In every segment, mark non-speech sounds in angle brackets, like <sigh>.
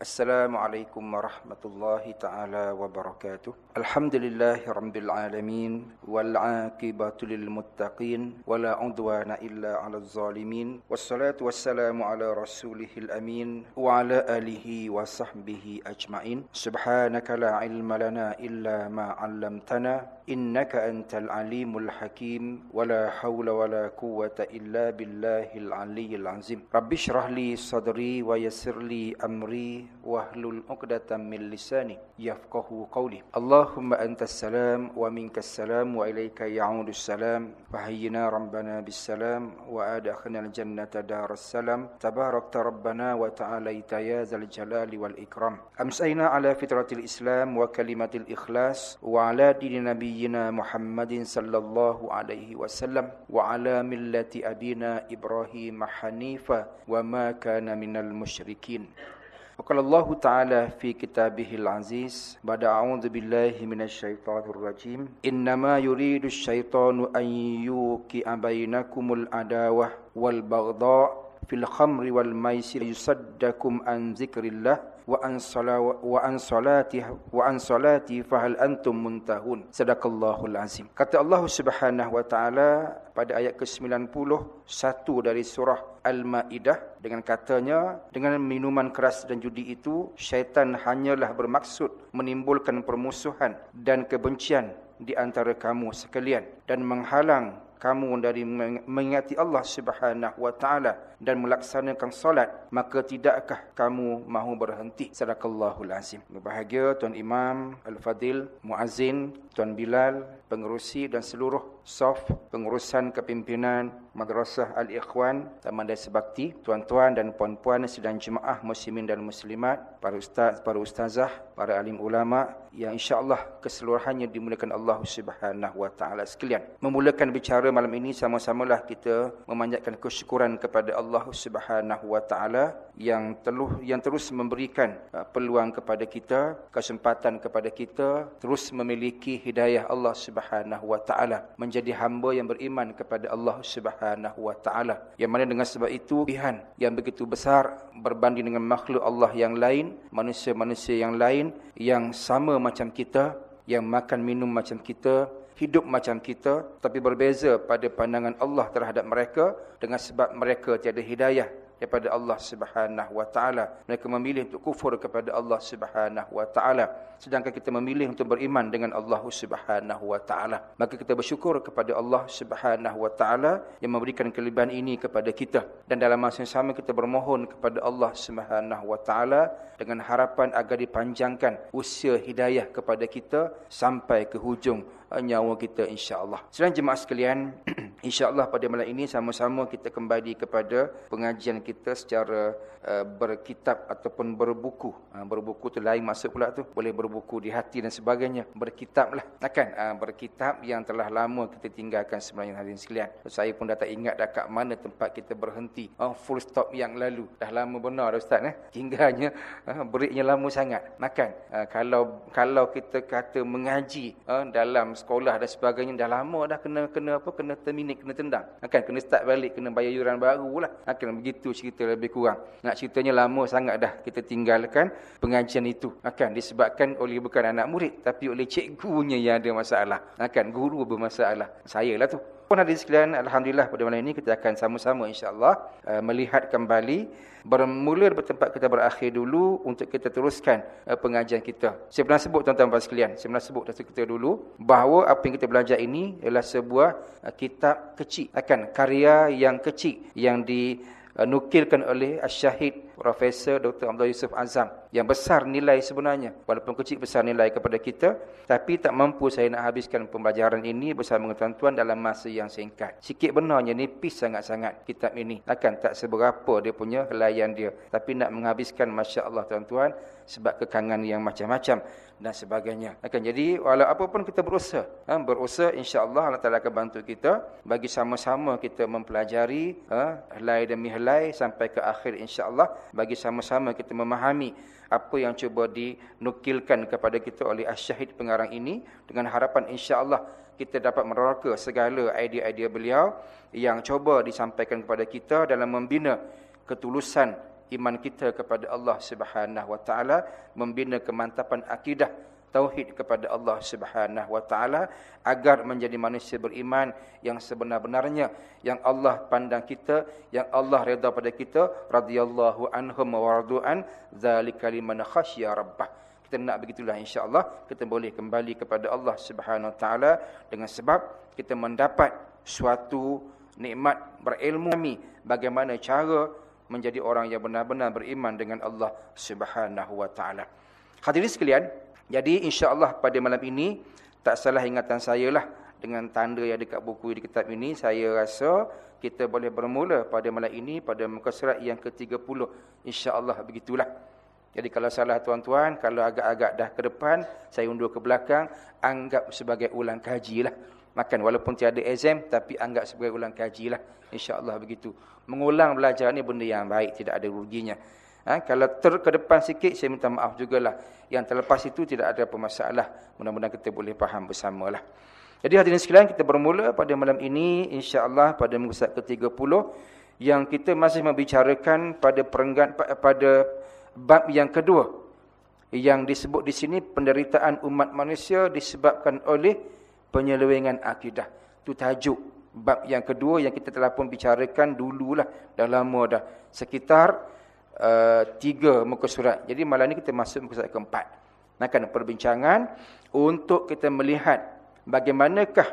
السلام عليكم ورحمة الله تعالى وبركاته الحمد لله رب العالمين والعاقبة للمتقين ولا عدوان إلا على الظالمين والصلاة والسلام على رسوله الأمين وعلى آله وصحبه أجمعين سبحانك لا علم لنا إلا ما علمتنا إنك أنت العليم الحكيم ولا حول ولا قوة إلا بالله العلي العظيم رب اشرح لي صدري ويسر لي أمري wahlul uqdatan min lisani yafqahu qawli. Allahumma antas salam wa minkas salam wa ilayka ya'udus salam. Fahayyina rabbana bis salam wa adkhilna al jannata daras salam. Tabarakta rabbana wa ta'alaita ya zal jalali wal ikram. Amsayna ala fitratil islam wa kalimatil ikhlas wa ala dini nabiyyina muhammadin sallallahu alaihi wasallam wa ala millati abina ibrahim hanifa wa ma kana minal musyrikin. وقال الله تعالى في كتابه العزيز بعد أعوذ بالله من الشيطان الرجيم إنما يريد الشيطان أن يوقع بينكم العداوة والبغضاء في الخمر والميسر يصدكم عن ذكر الله وعن وعن صلاته وعن صلاتي فهل انتم منتهون sadaqallahul azim kata Allah Subhanahu wa taala pada ayat ke-90 satu dari surah al-maidah dengan katanya dengan minuman keras dan judi itu syaitan hanyalah bermaksud menimbulkan permusuhan dan kebencian di antara kamu sekalian dan menghalang kamu dari mengingati Allah Subhanahu wa taala dan melaksanakan solat maka tidakkah kamu mahu berhenti? Sadaqallahul azim. Berbahagia tuan imam al-fadil muazzin tuan bilal pengerusi dan seluruh saf pengurusan kepimpinan madrasah al-ikhwan taman desa bakti tuan-tuan dan puan-puan sedang jemaah muslimin dan muslimat para ustaz para ustazah para alim ulama yang insya-Allah keseluruhannya dimuliakan Allah Subhanahu wa taala sekalian. Memulakan bicara malam ini sama-samalah kita memanjatkan kesyukuran kepada Allah Subhanahu wa taala yang teluh yang terus memberikan uh, peluang kepada kita, kesempatan kepada kita terus memiliki hidayah Allah Subhanahu wa taala menjadi hamba yang beriman kepada Allah Subhanahu wa taala. Yang mana dengan sebab itu pilihan yang begitu besar berbanding dengan makhluk Allah yang lain, manusia-manusia yang lain yang sama macam kita, yang makan minum macam kita, hidup macam kita tapi berbeza pada pandangan Allah terhadap mereka dengan sebab mereka tiada hidayah daripada Allah Subhanahu wa taala. Mereka memilih untuk kufur kepada Allah Subhanahu wa taala sedangkan kita memilih untuk beriman dengan Allah Subhanahu wa taala. Maka kita bersyukur kepada Allah Subhanahu wa taala yang memberikan kelebihan ini kepada kita dan dalam masa yang sama kita bermohon kepada Allah Subhanahu wa taala dengan harapan agar dipanjangkan usia hidayah kepada kita sampai ke hujung nyawa kita insya-Allah. Selain jemaah sekalian, <clears throat> insya-Allah pada malam ini sama-sama kita kembali kepada pengajian kita secara uh, berkitab ataupun berbuku. Uh, berbuku tu lain masuk pula tu. Boleh berbuku di hati dan sebagainya. Berkitablah. Kan? Uh, berkitab yang telah lama kita tinggalkan sebenarnya hadirin sekalian. Saya pun dah tak ingat dah kat mana tempat kita berhenti. Oh, full stop yang lalu. Dah lama benar Ustaz eh. Tinggalnya uh, breaknya lama sangat. Kan? Uh, kalau kalau kita kata mengaji uh, dalam sekolah dan sebagainya dah lama dah kena kena apa kena terminate kena tendang. Akan kena start balik kena bayar yuran barulah akan begitu cerita lebih kurang. Nak ceritanya lama sangat dah kita tinggalkan pengajian itu. Akan disebabkan oleh bukan anak murid tapi oleh cikgunya yang ada masalah. Akan guru bermasalah. Saya lah tu pun hadis sekalian alhamdulillah pada malam ini kita akan sama-sama insya-Allah uh, melihat kembali bermula bertempat kita berakhir dulu untuk kita teruskan uh, pengajian kita. Saya pernah sebut tuan-tuan dan sekalian, saya pernah sebut dah kita dulu bahawa apa yang kita belajar ini ialah sebuah uh, kitab kecil akan karya yang kecil yang di uh, oleh Syahid Profesor Dr. Abdul Yusuf Azam yang besar nilai sebenarnya walaupun kecil besar nilai kepada kita tapi tak mampu saya nak habiskan pembelajaran ini bersama dengan tuan-tuan dalam masa yang singkat sikit benarnya nipis sangat-sangat kitab ini akan tak seberapa dia punya helaian dia tapi nak menghabiskan masya-Allah tuan-tuan sebab kekangan yang macam-macam dan sebagainya. Akan jadi walau apapun kita berusaha ha, berusaha insya-Allah Allah Taala akan bantu kita bagi sama-sama kita mempelajari ha, helai demi helai sampai ke akhir insya-Allah bagi sama-sama kita memahami apa yang cuba dinukilkan kepada kita oleh Asyahid pengarang ini dengan harapan insya-Allah kita dapat meroka segala idea-idea beliau yang cuba disampaikan kepada kita dalam membina ketulusan iman kita kepada Allah Subhanahu wa taala, membina kemantapan akidah tauhid kepada Allah Subhanahu wa taala agar menjadi manusia beriman yang sebenar-benarnya yang Allah pandang kita yang Allah redha pada kita radhiyallahu anhum wa radu'an zalika liman khasyya rabbah. Kita nak begitulah insya-Allah. Kita boleh kembali kepada Allah Subhanahu wa taala dengan sebab kita mendapat suatu nikmat berilmu kami. Bagaimana cara menjadi orang yang benar-benar beriman dengan Allah Subhanahu wa taala. Hadirin sekalian, jadi insya-Allah pada malam ini tak salah ingatan saya lah dengan tanda yang dekat buku di kitab ini saya rasa kita boleh bermula pada malam ini pada muka surat yang ke-30 insya-Allah begitulah. Jadi kalau salah tuan-tuan, kalau agak-agak dah ke depan, saya undur ke belakang, anggap sebagai ulang kaji lah. Makan walaupun tiada exam tapi anggap sebagai ulang kaji lah. Insya-Allah begitu. Mengulang belajar ni benda yang baik, tidak ada ruginya. Ha, kalau ter ke depan sikit, saya minta maaf jugalah. Yang terlepas itu tidak ada apa masalah. Mudah-mudahan kita boleh faham bersamalah. Jadi hadirin sekalian, kita bermula pada malam ini, insyaAllah pada minggu ke-30, yang kita masih membicarakan pada perenggan, pada bab yang kedua. Yang disebut di sini, penderitaan umat manusia disebabkan oleh penyelewengan akidah. Itu tajuk bab yang kedua yang kita telah pun bicarakan dululah. Dah lama dah. Sekitar uh, tiga muka surat. Jadi malam ni kita masuk muka surat keempat. Akan perbincangan untuk kita melihat bagaimanakah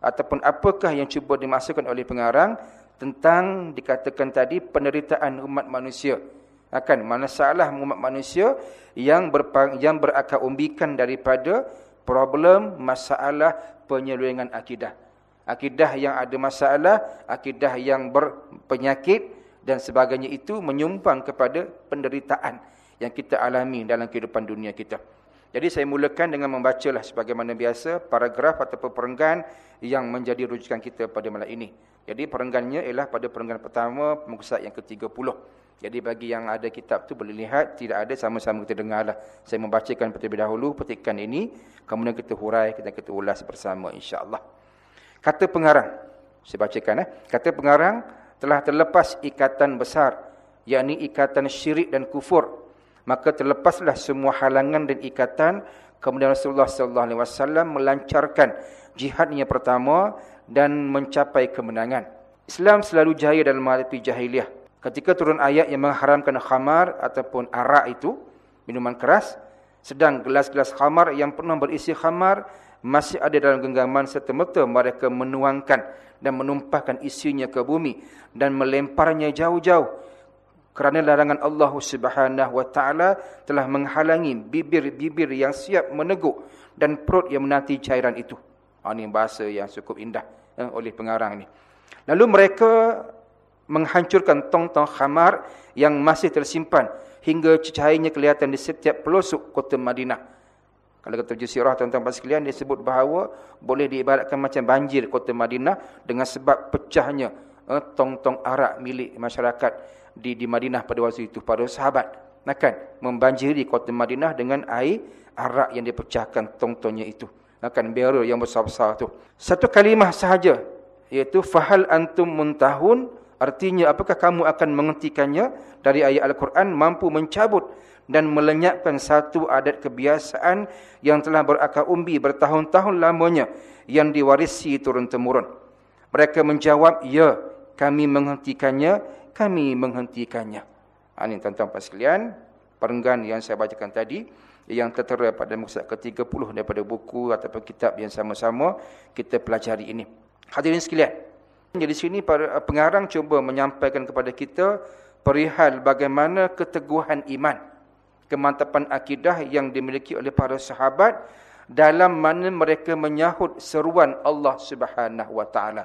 ataupun apakah yang cuba dimasukkan oleh pengarang tentang dikatakan tadi penderitaan umat manusia. Akan masalah umat manusia yang berpang, yang berakar umbikan daripada problem masalah penyelewengan akidah. Akidah yang ada masalah, akidah yang berpenyakit, dan sebagainya itu menyumbang kepada penderitaan yang kita alami dalam kehidupan dunia kita. Jadi saya mulakan dengan membacalah sebagaimana biasa paragraf atau perenggan yang menjadi rujukan kita pada malam ini. Jadi perenggannya ialah pada perenggan pertama muka yang ke-30. Jadi bagi yang ada kitab tu boleh lihat, tidak ada sama-sama kita dengarlah. Saya membacakan terlebih dahulu petikan ini, kemudian kita hurai, kita kita ulas bersama insya-Allah. Kata pengarang, saya bacakan eh. Kata pengarang, telah terlepas ikatan besar yakni ikatan syirik dan kufur maka terlepaslah semua halangan dan ikatan kemudian Rasulullah sallallahu alaihi wasallam melancarkan jihadnya pertama dan mencapai kemenangan Islam selalu jaya dalam menghadapi jahiliah ketika turun ayat yang mengharamkan khamar ataupun arak itu minuman keras sedang gelas-gelas khamar yang penuh berisi khamar masih ada dalam genggaman serta merta mereka menuangkan dan menumpahkan isinya ke bumi dan melemparnya jauh-jauh kerana larangan Allah Subhanahu wa taala telah menghalangi bibir-bibir yang siap meneguk dan perut yang menanti cairan itu. Ha, ini bahasa yang cukup indah eh, oleh pengarang ini. Lalu mereka menghancurkan tong-tong khamar yang masih tersimpan hingga cahayanya kelihatan di setiap pelosok kota Madinah. Kalau kata Jusirah tuan-tuan sekalian dia sebut bahawa boleh diibaratkan macam banjir kota Madinah dengan sebab pecahnya eh, tong-tong arak milik masyarakat di di Madinah pada waktu itu para sahabat. Akan membanjiri kota Madinah dengan air arak yang dipecahkan tong-tongnya itu. Akan barrel yang besar-besar tu. Satu kalimah sahaja iaitu fahal antum muntahun artinya apakah kamu akan menghentikannya dari ayat al-Quran mampu mencabut dan melenyapkan satu adat kebiasaan yang telah berakar umbi bertahun-tahun lamanya yang diwarisi turun-temurun. Mereka menjawab, ya kami menghentikannya, kami menghentikannya. Ha, ini tuan-tuan sekalian, perenggan yang saya bacakan tadi, yang tertera pada muka ke-30 daripada buku ataupun kitab yang sama-sama kita pelajari ini. Hadirin sekalian, jadi sini para pengarang cuba menyampaikan kepada kita perihal bagaimana keteguhan iman kemantapan akidah yang dimiliki oleh para sahabat dalam mana mereka menyahut seruan Allah Subhanahu wa taala.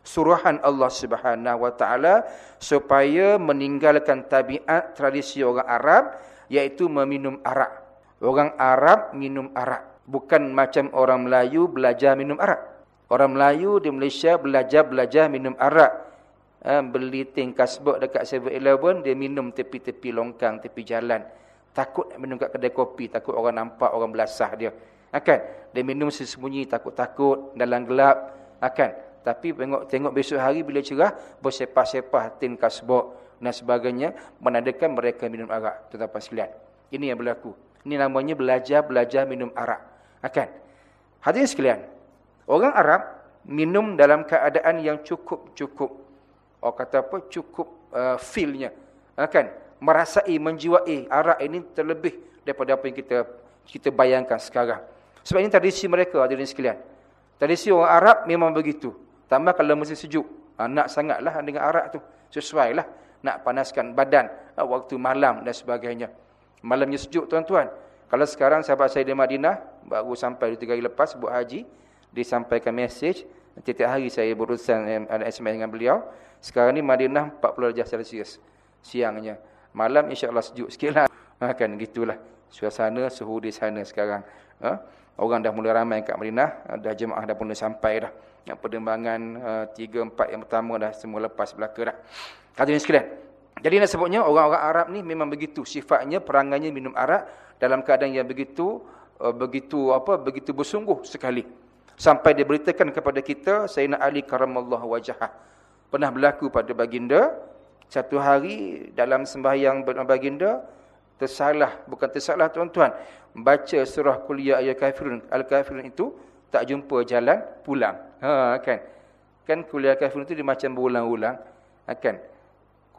Suruhan Allah Subhanahu wa taala supaya meninggalkan tabiat tradisi orang Arab iaitu meminum arak. Orang Arab minum arak, bukan macam orang Melayu belajar minum arak. Orang Melayu di Malaysia belajar-belajar minum arak. Ha, beli tingkas bok dekat 7-Eleven, dia minum tepi-tepi longkang, tepi jalan. Takut minum kat kedai kopi, takut orang nampak, orang belasah dia. Akan dia minum sesembunyi, takut-takut dalam gelap. Akan tapi tengok tengok besok hari bila cerah, bersepah-sepah tin kasbok, dan sebagainya menandakan mereka minum arak tuan-tuan sekalian ini yang berlaku ini namanya belajar-belajar minum arak akan hadirin sekalian orang Arab minum dalam keadaan yang cukup-cukup. Orang kata apa? Cukup uh, feel-nya. Akan merasai menjiwai arak ini terlebih daripada apa yang kita kita bayangkan sekarang. Sebab ini tradisi mereka hadirin sekalian. Tradisi orang Arab memang begitu. Tambah kalau musim sejuk. Ha, nak sangatlah dengan arak tu. Sesuailah nak panaskan badan ha, waktu malam dan sebagainya. Malamnya sejuk tuan-tuan. Kalau sekarang sahabat saya di Madinah baru sampai 2 hari lepas buat haji disampaikan mesej Setiap hari saya berurusan ada SMS dengan beliau. Sekarang ni Madinah 40 darjah Celsius siangnya. Malam insya-Allah sejuk sikitlah. Ha <laughs> kan gitulah. Suasana suhu di sana sekarang. Ha? Orang dah mula ramai kat Madinah, ha, dah jemaah dah mula sampai dah. Yang perdembangan uh, 3 4 yang pertama dah semua lepas belaka dah. Hadirin sekalian. Jadi nak sebutnya orang-orang Arab ni memang begitu sifatnya perangannya minum arak dalam keadaan yang begitu uh, begitu apa begitu bersungguh sekali sampai diberitakan kepada kita Sayyidina Ali karamallahu wajhah. Pernah berlaku pada baginda. Satu hari dalam sembahyang baginda tersalah bukan tersalah tuan-tuan baca surah kuliah ayat kafirun. Al-kafirun itu tak jumpa jalan pulang. Ha kan? Kan kuliah kafirun itu dia macam berulang-ulang. Ha, kan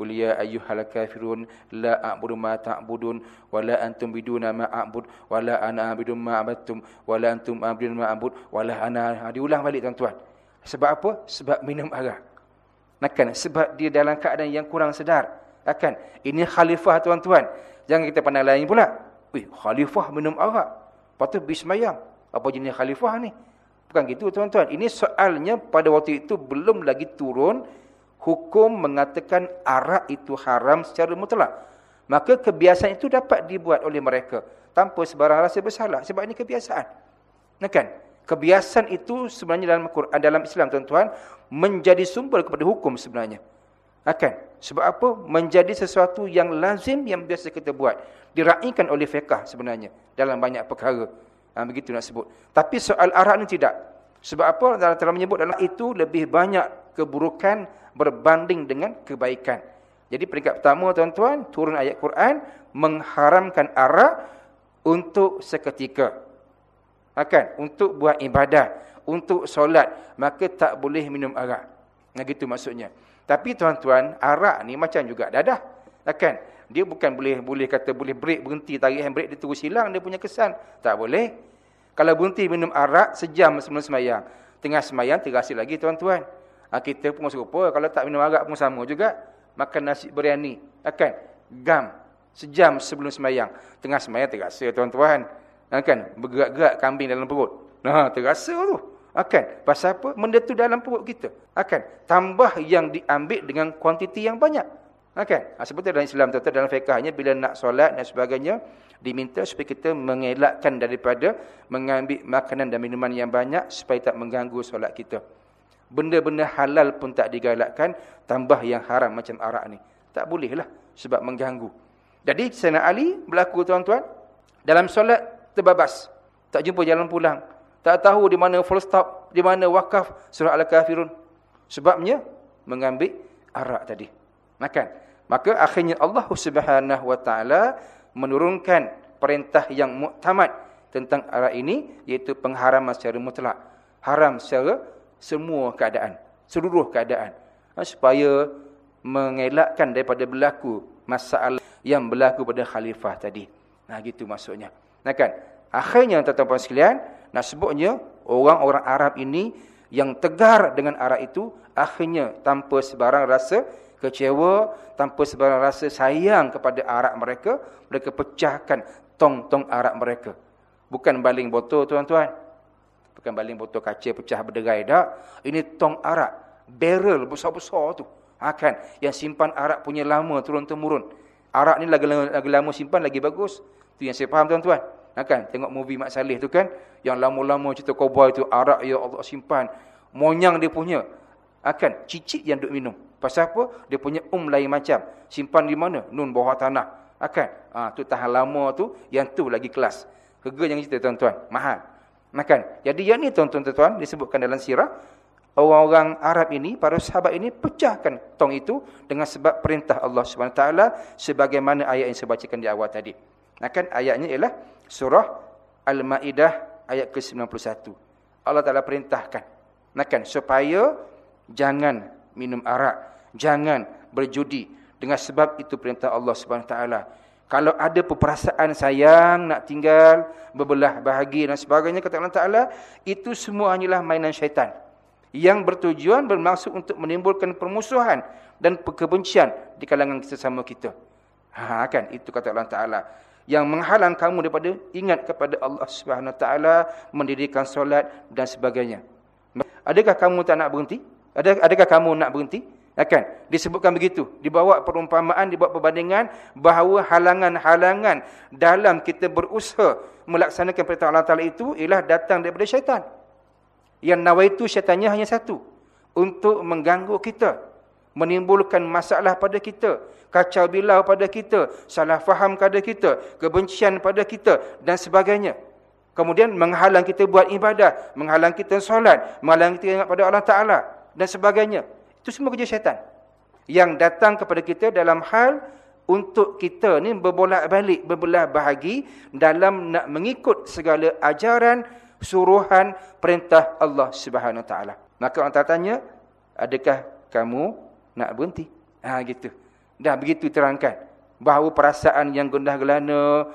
Qul ya ayyuhal kafirun la a'budu ma ta'budun wa la antum biduna ma a'bud wa la ana a'budu ma abattum wa la antum a'budun ma a'bud wa la ana ha, diulang balik tuan-tuan. Sebab apa? Sebab minum arak. Nakkan sebab dia dalam keadaan yang kurang sedar. Akan ini khalifah tuan-tuan. Jangan kita pandang lain pula. Wih, khalifah minum arak. Patut bismayang. Apa jenis khalifah ni? Bukan gitu tuan-tuan. Ini soalnya pada waktu itu belum lagi turun hukum mengatakan arak itu haram secara mutlak. Maka kebiasaan itu dapat dibuat oleh mereka tanpa sebarang rasa bersalah sebab ini kebiasaan. Kan? Kebiasaan itu sebenarnya dalam Quran dalam Islam tuan-tuan menjadi sumber kepada hukum sebenarnya. Akan sebab apa? Menjadi sesuatu yang lazim yang biasa kita buat. Diraikan oleh fiqh sebenarnya dalam banyak perkara. Ha, begitu nak sebut. Tapi soal arak ini tidak. Sebab apa? Dalam telah menyebut dalam itu lebih banyak keburukan berbanding dengan kebaikan. Jadi peringkat pertama tuan-tuan, turun ayat Quran mengharamkan arak untuk seketika. Akan untuk buat ibadah, untuk solat, maka tak boleh minum arak. Nah gitu maksudnya. Tapi tuan-tuan, arak ni macam juga dadah. Akan dia bukan boleh boleh kata boleh break berhenti tarik handbrake dia terus hilang dia punya kesan. Tak boleh. Kalau berhenti minum arak sejam sebelum semayang, tengah semayang terasa lagi tuan-tuan. Ha, kita pun serupa. Kalau tak minum arak pun sama juga. Makan nasi biryani. Akan. Gam. Sejam sebelum semayang. Tengah semayang terasa tuan-tuan. Akan. Bergerak-gerak kambing dalam perut. Nah, terasa tu. Akan. Pasal apa? Benda tu dalam perut kita. Akan. Tambah yang diambil dengan kuantiti yang banyak. Akan. Ha, seperti dalam Islam tuan-tuan. Dalam fiqahnya bila nak solat dan sebagainya. Diminta supaya kita mengelakkan daripada mengambil makanan dan minuman yang banyak. Supaya tak mengganggu solat kita. Benda-benda halal pun tak digalakkan. Tambah yang haram macam arak ni. Tak bolehlah. Sebab mengganggu. Jadi Sayyidina Ali berlaku tuan-tuan. Dalam solat terbabas. Tak jumpa jalan pulang. Tak tahu di mana full stop. Di mana wakaf surah Al-Kafirun. Sebabnya mengambil arak tadi. Makan. Maka akhirnya Allah subhanahu wa ta'ala menurunkan perintah yang muktamad tentang arak ini. Iaitu pengharaman secara mutlak. Haram secara semua keadaan, seluruh keadaan. Ha, supaya mengelakkan daripada berlaku masalah yang berlaku pada khalifah tadi. Nah gitu maksudnya. Nah kan? Akhirnya tuan-tuan sekalian, nak sebutnya orang-orang Arab ini yang tegar dengan arak itu akhirnya tanpa sebarang rasa kecewa, tanpa sebarang rasa sayang kepada arak mereka, mereka pecahkan tong-tong arak mereka. Bukan baling botol tuan-tuan. Bukan baling botol kaca pecah berderai dah. Ini tong arak. Barrel besar-besar tu. Ha, kan? Yang simpan arak punya lama turun-temurun. Arak ni lagi, lagi lama simpan lagi bagus. Tu yang saya faham tuan-tuan. Ha, kan? Tengok movie Mak Saleh tu kan. Yang lama-lama cerita cowboy tu. Arak ya Allah simpan. Monyang dia punya. Ha, kan? Cicit yang duk minum. Pasal apa? Dia punya um lain macam. Simpan di mana? Nun bawah tanah. Ha, kan? Ha, tu tahan lama tu. Yang tu lagi kelas. Harga yang cerita tuan-tuan. Mahal. Makan. Jadi yang ni tuan-tuan tuan disebutkan dalam sirah orang-orang Arab ini, para sahabat ini pecahkan tong itu dengan sebab perintah Allah SWT sebagaimana ayat yang saya bacakan di awal tadi. Nah kan ayatnya ialah surah Al-Ma'idah ayat ke-91. Allah Ta'ala perintahkan. Nah kan supaya jangan minum arak, jangan berjudi dengan sebab itu perintah Allah SWT. Kalau ada perasaan sayang nak tinggal, berbelah bahagia dan sebagainya kata Allah Ta'ala, itu semua hanyalah mainan syaitan yang bertujuan bermaksud untuk menimbulkan permusuhan dan kebencian di kalangan sesama kita. Ha kan itu kata Allah Taala yang menghalang kamu daripada ingat kepada Allah Subhanahu taala mendirikan solat dan sebagainya. Adakah kamu tak nak berhenti? Adakah kamu nak berhenti? Akan disebutkan begitu, dibawa perumpamaan, dibawa perbandingan bahawa halangan-halangan dalam kita berusaha melaksanakan perintah Allah Taala itu ialah datang daripada syaitan. Yang nawaitu syaitannya hanya satu. Untuk mengganggu kita. Menimbulkan masalah pada kita. Kacau bilau pada kita. Salah faham pada kita. Kebencian pada kita. Dan sebagainya. Kemudian menghalang kita buat ibadah. Menghalang kita solat. Menghalang kita ingat pada Allah Ta'ala. Dan sebagainya. Itu semua kerja syaitan. Yang datang kepada kita dalam hal untuk kita ni berbolak balik, berbelah bahagi dalam nak mengikut segala ajaran suruhan perintah Allah Subhanahu taala. Maka orang tanya, adakah kamu nak berhenti? Ha gitu. Dah begitu terangkan bahawa perasaan yang gundah gelana,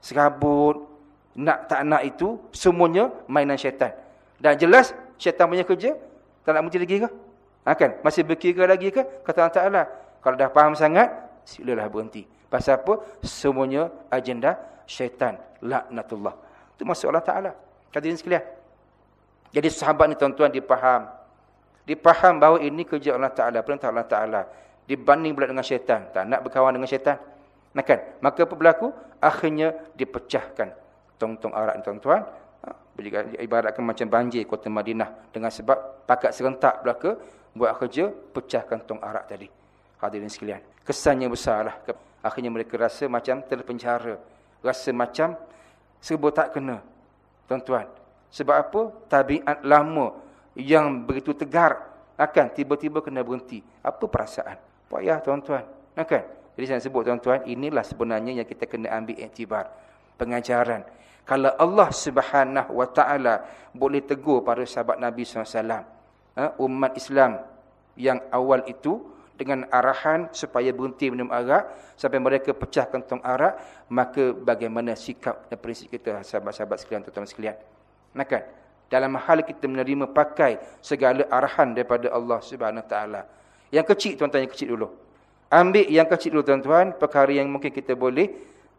serabut, nak tak nak itu semuanya mainan syaitan. Dan jelas syaitan punya kerja tak nak berhenti lagi ke? Ha kan? Masih berkira lagi ke? Kata Allah Taala, kalau dah faham sangat, silalah berhenti. Pasal apa? Semuanya agenda syaitan. Laknatullah. Itu maksud Allah Ta'ala. Hadirin sekalian. Jadi sahabat ni tuan-tuan dipaham. Dipaham bahawa ini kerja Allah Ta'ala. Perintah Allah Ta'ala. Dibanding pula dengan syaitan. Tak nak berkawan dengan syaitan. Nah kan? Maka apa berlaku? Akhirnya dipecahkan. Tong-tong arak ni tuan-tuan. Ha, ibaratkan macam banjir kota Madinah. Dengan sebab pakat serentak belaka. Buat kerja, pecahkan tong arak tadi. Hadirin sekalian. Kesannya besarlah. Akhirnya mereka rasa macam terpenjara. Rasa macam serba tak kena. Tuan-tuan. Sebab apa? Tabiat lama yang begitu tegar akan tiba-tiba kena berhenti. Apa perasaan? Payah tuan-tuan. Akan. Jadi saya sebut tuan-tuan, inilah sebenarnya yang kita kena ambil iktibar. Pengajaran. Kalau Allah subhanahu wa ta'ala boleh tegur para sahabat Nabi SAW. Ha, umat Islam yang awal itu dengan arahan supaya berhenti minum arak sampai mereka pecah kantong arak maka bagaimana sikap dan prinsip kita sahabat-sahabat sekalian tuan-tuan sekalian. Maka dalam hal kita menerima pakai segala arahan daripada Allah Subhanahu taala. Yang kecil tuan-tuan yang kecil dulu. Ambil yang kecil dulu tuan-tuan. Perkara yang mungkin kita boleh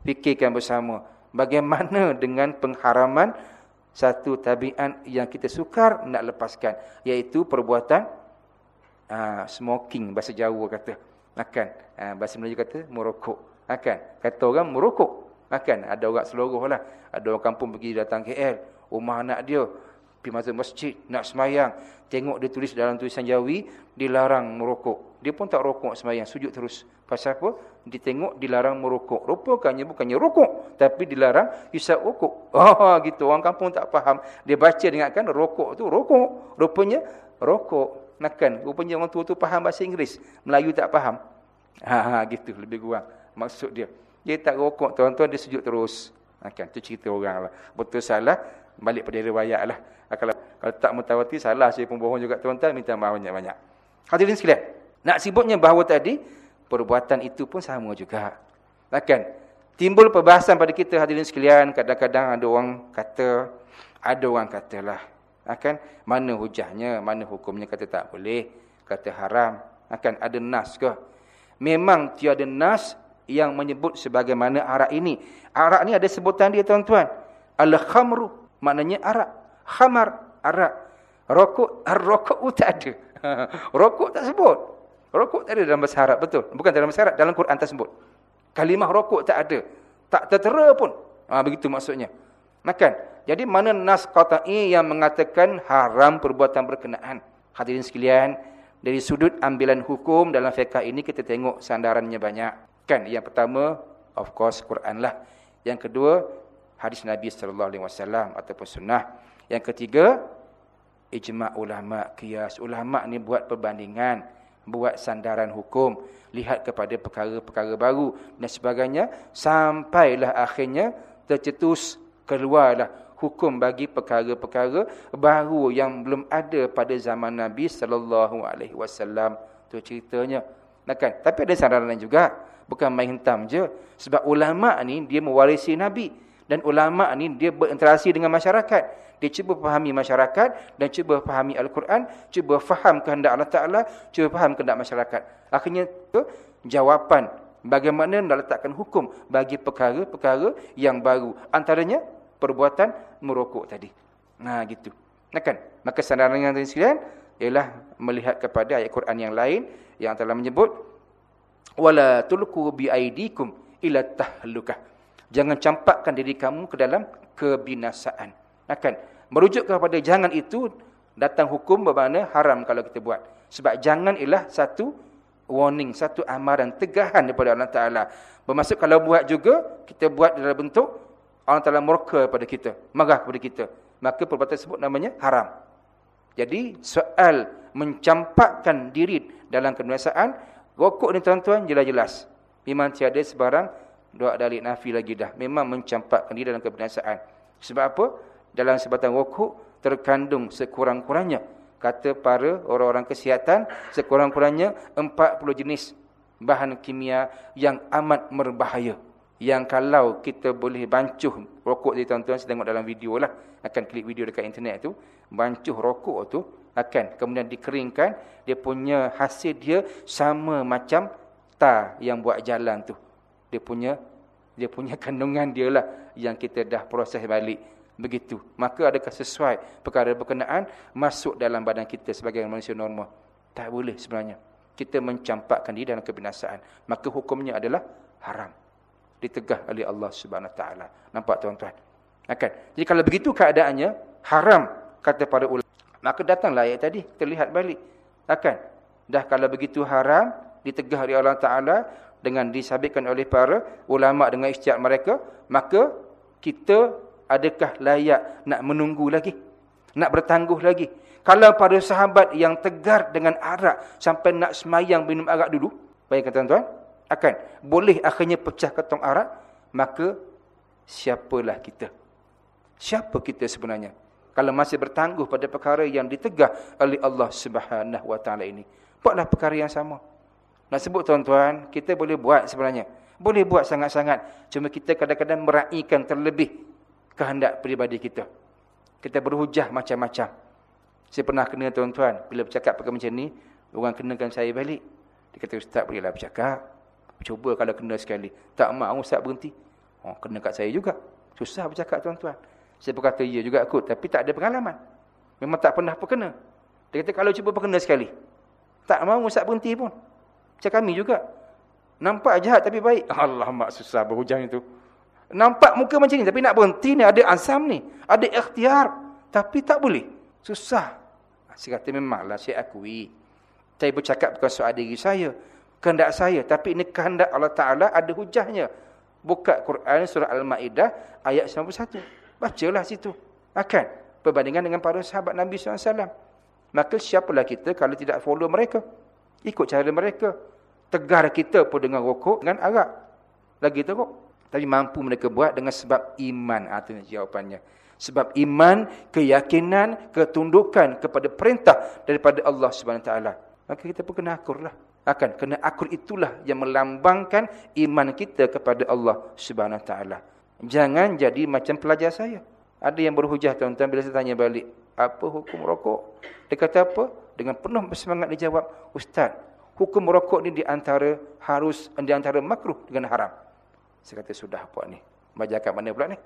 fikirkan bersama. Bagaimana dengan pengharaman satu tabiat yang kita sukar nak lepaskan iaitu perbuatan ha, smoking bahasa Jawa kata. Makan. Ha, bahasa Melayu kata merokok. Makan. Kata orang merokok. Makan. Ada orang seluruh lah. Ada orang kampung pergi datang KL. Rumah anak dia. Pergi masuk masjid. Nak semayang. Tengok dia tulis dalam tulisan Jawi. Dilarang merokok. Dia pun tak rokok semayang. Sujud terus. Pasal apa? Dia tengok dilarang merokok. Rupanya bukannya rokok. Tapi dilarang isap rokok. Oh <laughs> gitu. Orang kampung tak faham. Dia baca dengarkan rokok tu rokok. Rupanya rokok makan. Rupanya orang tua tu faham bahasa Inggeris. Melayu tak faham. Ha, ha gitu lebih kurang maksud dia. Dia tak rokok tuan-tuan dia sujud terus. Makan tu cerita orang lah. Betul salah balik pada riwayat lah. Ha, kalau kalau tak mutawati salah saya pun bohong juga tuan-tuan minta maaf banyak-banyak. Hadirin sekalian. Nak sibuknya bahawa tadi perbuatan itu pun sama juga. Makan timbul perbahasan pada kita hadirin sekalian kadang-kadang ada orang kata ada orang katalah akan mana hujahnya mana hukumnya kata tak boleh kata haram akan ada nas ke memang tiada nas yang menyebut sebagaimana arak ini arak ni ada sebutan dia tuan-tuan al khamru maknanya arak. Khamar arak. Rokok <laughs> rokok tak ada. <laughs> Rokok tak sebut. Rokok tak ada dalam bahasa Arab betul? Bukan dalam bahasa Arab dalam Quran tak sebut. Kalimah rokok tak ada. Tak tertera pun. Ha, begitu maksudnya. Makan. Jadi mana nas qata'i yang mengatakan haram perbuatan berkenaan? Hadirin sekalian, dari sudut ambilan hukum dalam fiqh ini kita tengok sandarannya banyak. Kan? Yang pertama of course Quran lah. Yang kedua hadis Nabi sallallahu alaihi wasallam ataupun sunnah. Yang ketiga ijma' ulama, kias. Ulama ni buat perbandingan, buat sandaran hukum, lihat kepada perkara-perkara baru dan sebagainya sampailah akhirnya tercetus keluarlah hukum bagi perkara-perkara baru yang belum ada pada zaman Nabi sallallahu alaihi wasallam tu ceritanya. Nah kan? Tapi ada sandaran lain juga. Bukan main hitam je. Sebab ulama ni dia mewarisi Nabi dan ulama ni dia berinteraksi dengan masyarakat. Dia cuba fahami masyarakat dan cuba fahami Al-Quran, cuba faham kehendak Allah Taala, cuba faham kehendak masyarakat. Akhirnya tu jawapan bagaimana nak letakkan hukum bagi perkara-perkara yang baru. Antaranya perbuatan merokok tadi. Nah gitu. Nah kan? Maka sandaran tadi sekalian ialah melihat kepada ayat Quran yang lain yang telah menyebut wala tulqu bi aidikum ila tahlukah. Jangan campakkan diri kamu ke dalam kebinasaan akan merujuk kepada jangan itu datang hukum bermakna haram kalau kita buat. Sebab jangan ialah satu warning, satu amaran tegahan daripada Allah Taala. Bermaksud kalau buat juga kita buat dalam bentuk Allah Taala murka kepada kita, marah kepada kita. Maka perbuatan tersebut namanya haram. Jadi soal mencampakkan diri dalam kebiasaan rokok ni tuan-tuan jelas-jelas. Memang tiada sebarang doa dalil nafi lagi dah. Memang mencampakkan diri dalam kebiasaan. Sebab apa? dalam sebatang rokok terkandung sekurang-kurangnya kata para orang-orang kesihatan sekurang-kurangnya 40 jenis bahan kimia yang amat berbahaya yang kalau kita boleh bancuh rokok ni tuan-tuan sedang tengok dalam video lah akan klik video dekat internet tu bancuh rokok tu akan kemudian dikeringkan dia punya hasil dia sama macam tar yang buat jalan tu dia punya dia punya <laughs> kandungan dia lah yang kita dah proses balik. Begitu. Maka adakah sesuai perkara berkenaan? Masuk dalam badan kita sebagai manusia normal tak boleh sebenarnya. Kita mencampakkan diri dalam kebinasaan. Maka hukumnya adalah haram. Ditegah oleh Allah Subhanahu taala. Nampak tuan-tuan? Akan. Jadi kalau begitu keadaannya haram kata para ulama. Maka datanglah ayat tadi terlihat balik. Akan. Dah kalau begitu haram ditegah oleh Allah taala dengan disabitkan oleh para ulama dengan ijtihad mereka maka kita adakah layak nak menunggu lagi? Nak bertangguh lagi? Kalau para sahabat yang tegar dengan arak sampai nak semayang minum arak dulu, bayangkan tuan-tuan, akan boleh akhirnya pecah ketong arak, maka siapalah kita? Siapa kita sebenarnya? Kalau masih bertangguh pada perkara yang ditegah oleh Allah Subhanahu Wa Taala ini, buatlah perkara yang sama. Nak sebut tuan-tuan, kita boleh buat sebenarnya. Boleh buat sangat-sangat. Cuma kita kadang-kadang meraihkan terlebih kehendak pribadi kita. Kita berhujah macam-macam. Saya pernah kena tuan-tuan, bila bercakap perkara macam ni, orang kenakan saya balik. Dia kata, Ustaz bolehlah bercakap. Cuba kalau kena sekali. Tak mahu Ustaz berhenti. Oh, kena kat saya juga. Susah bercakap tuan-tuan. Saya berkata, ya juga kot. Tapi tak ada pengalaman. Memang tak pernah perkena. Dia kata, kalau cuba perkena sekali. Tak mahu Ustaz berhenti pun. Macam kami juga. Nampak jahat tapi baik. Allah mak susah berhujang itu. Nampak muka macam ni tapi nak berhenti ni ada azam ni, ada ikhtiar tapi tak boleh. Susah. Saya kata memanglah saya akui. Saya bercakap bukan soal diri saya, kehendak saya tapi ini kehendak Allah Taala ada hujahnya. Buka Quran surah Al-Maidah ayat 91. Bacalah situ. Akan perbandingan dengan para sahabat Nabi SAW. Maka siapalah kita kalau tidak follow mereka? Ikut cara mereka. Tegar kita pun dengan rokok, dengan arak. Lagi teruk. Tapi mampu mereka buat dengan sebab iman. Itu ah, jawapannya. Sebab iman, keyakinan, ketundukan kepada perintah daripada Allah SWT. Maka kita pun kena akurlah. Akan kena akur itulah yang melambangkan iman kita kepada Allah SWT. Jangan jadi macam pelajar saya. Ada yang berhujah tuan-tuan bila saya tanya balik. Apa hukum rokok? Dia kata apa? Dengan penuh bersemangat dia jawab. Ustaz, hukum rokok ni di antara harus, di antara makruh dengan haram. Saya kata, sudah puak ni. Belajar kat mana pula ni?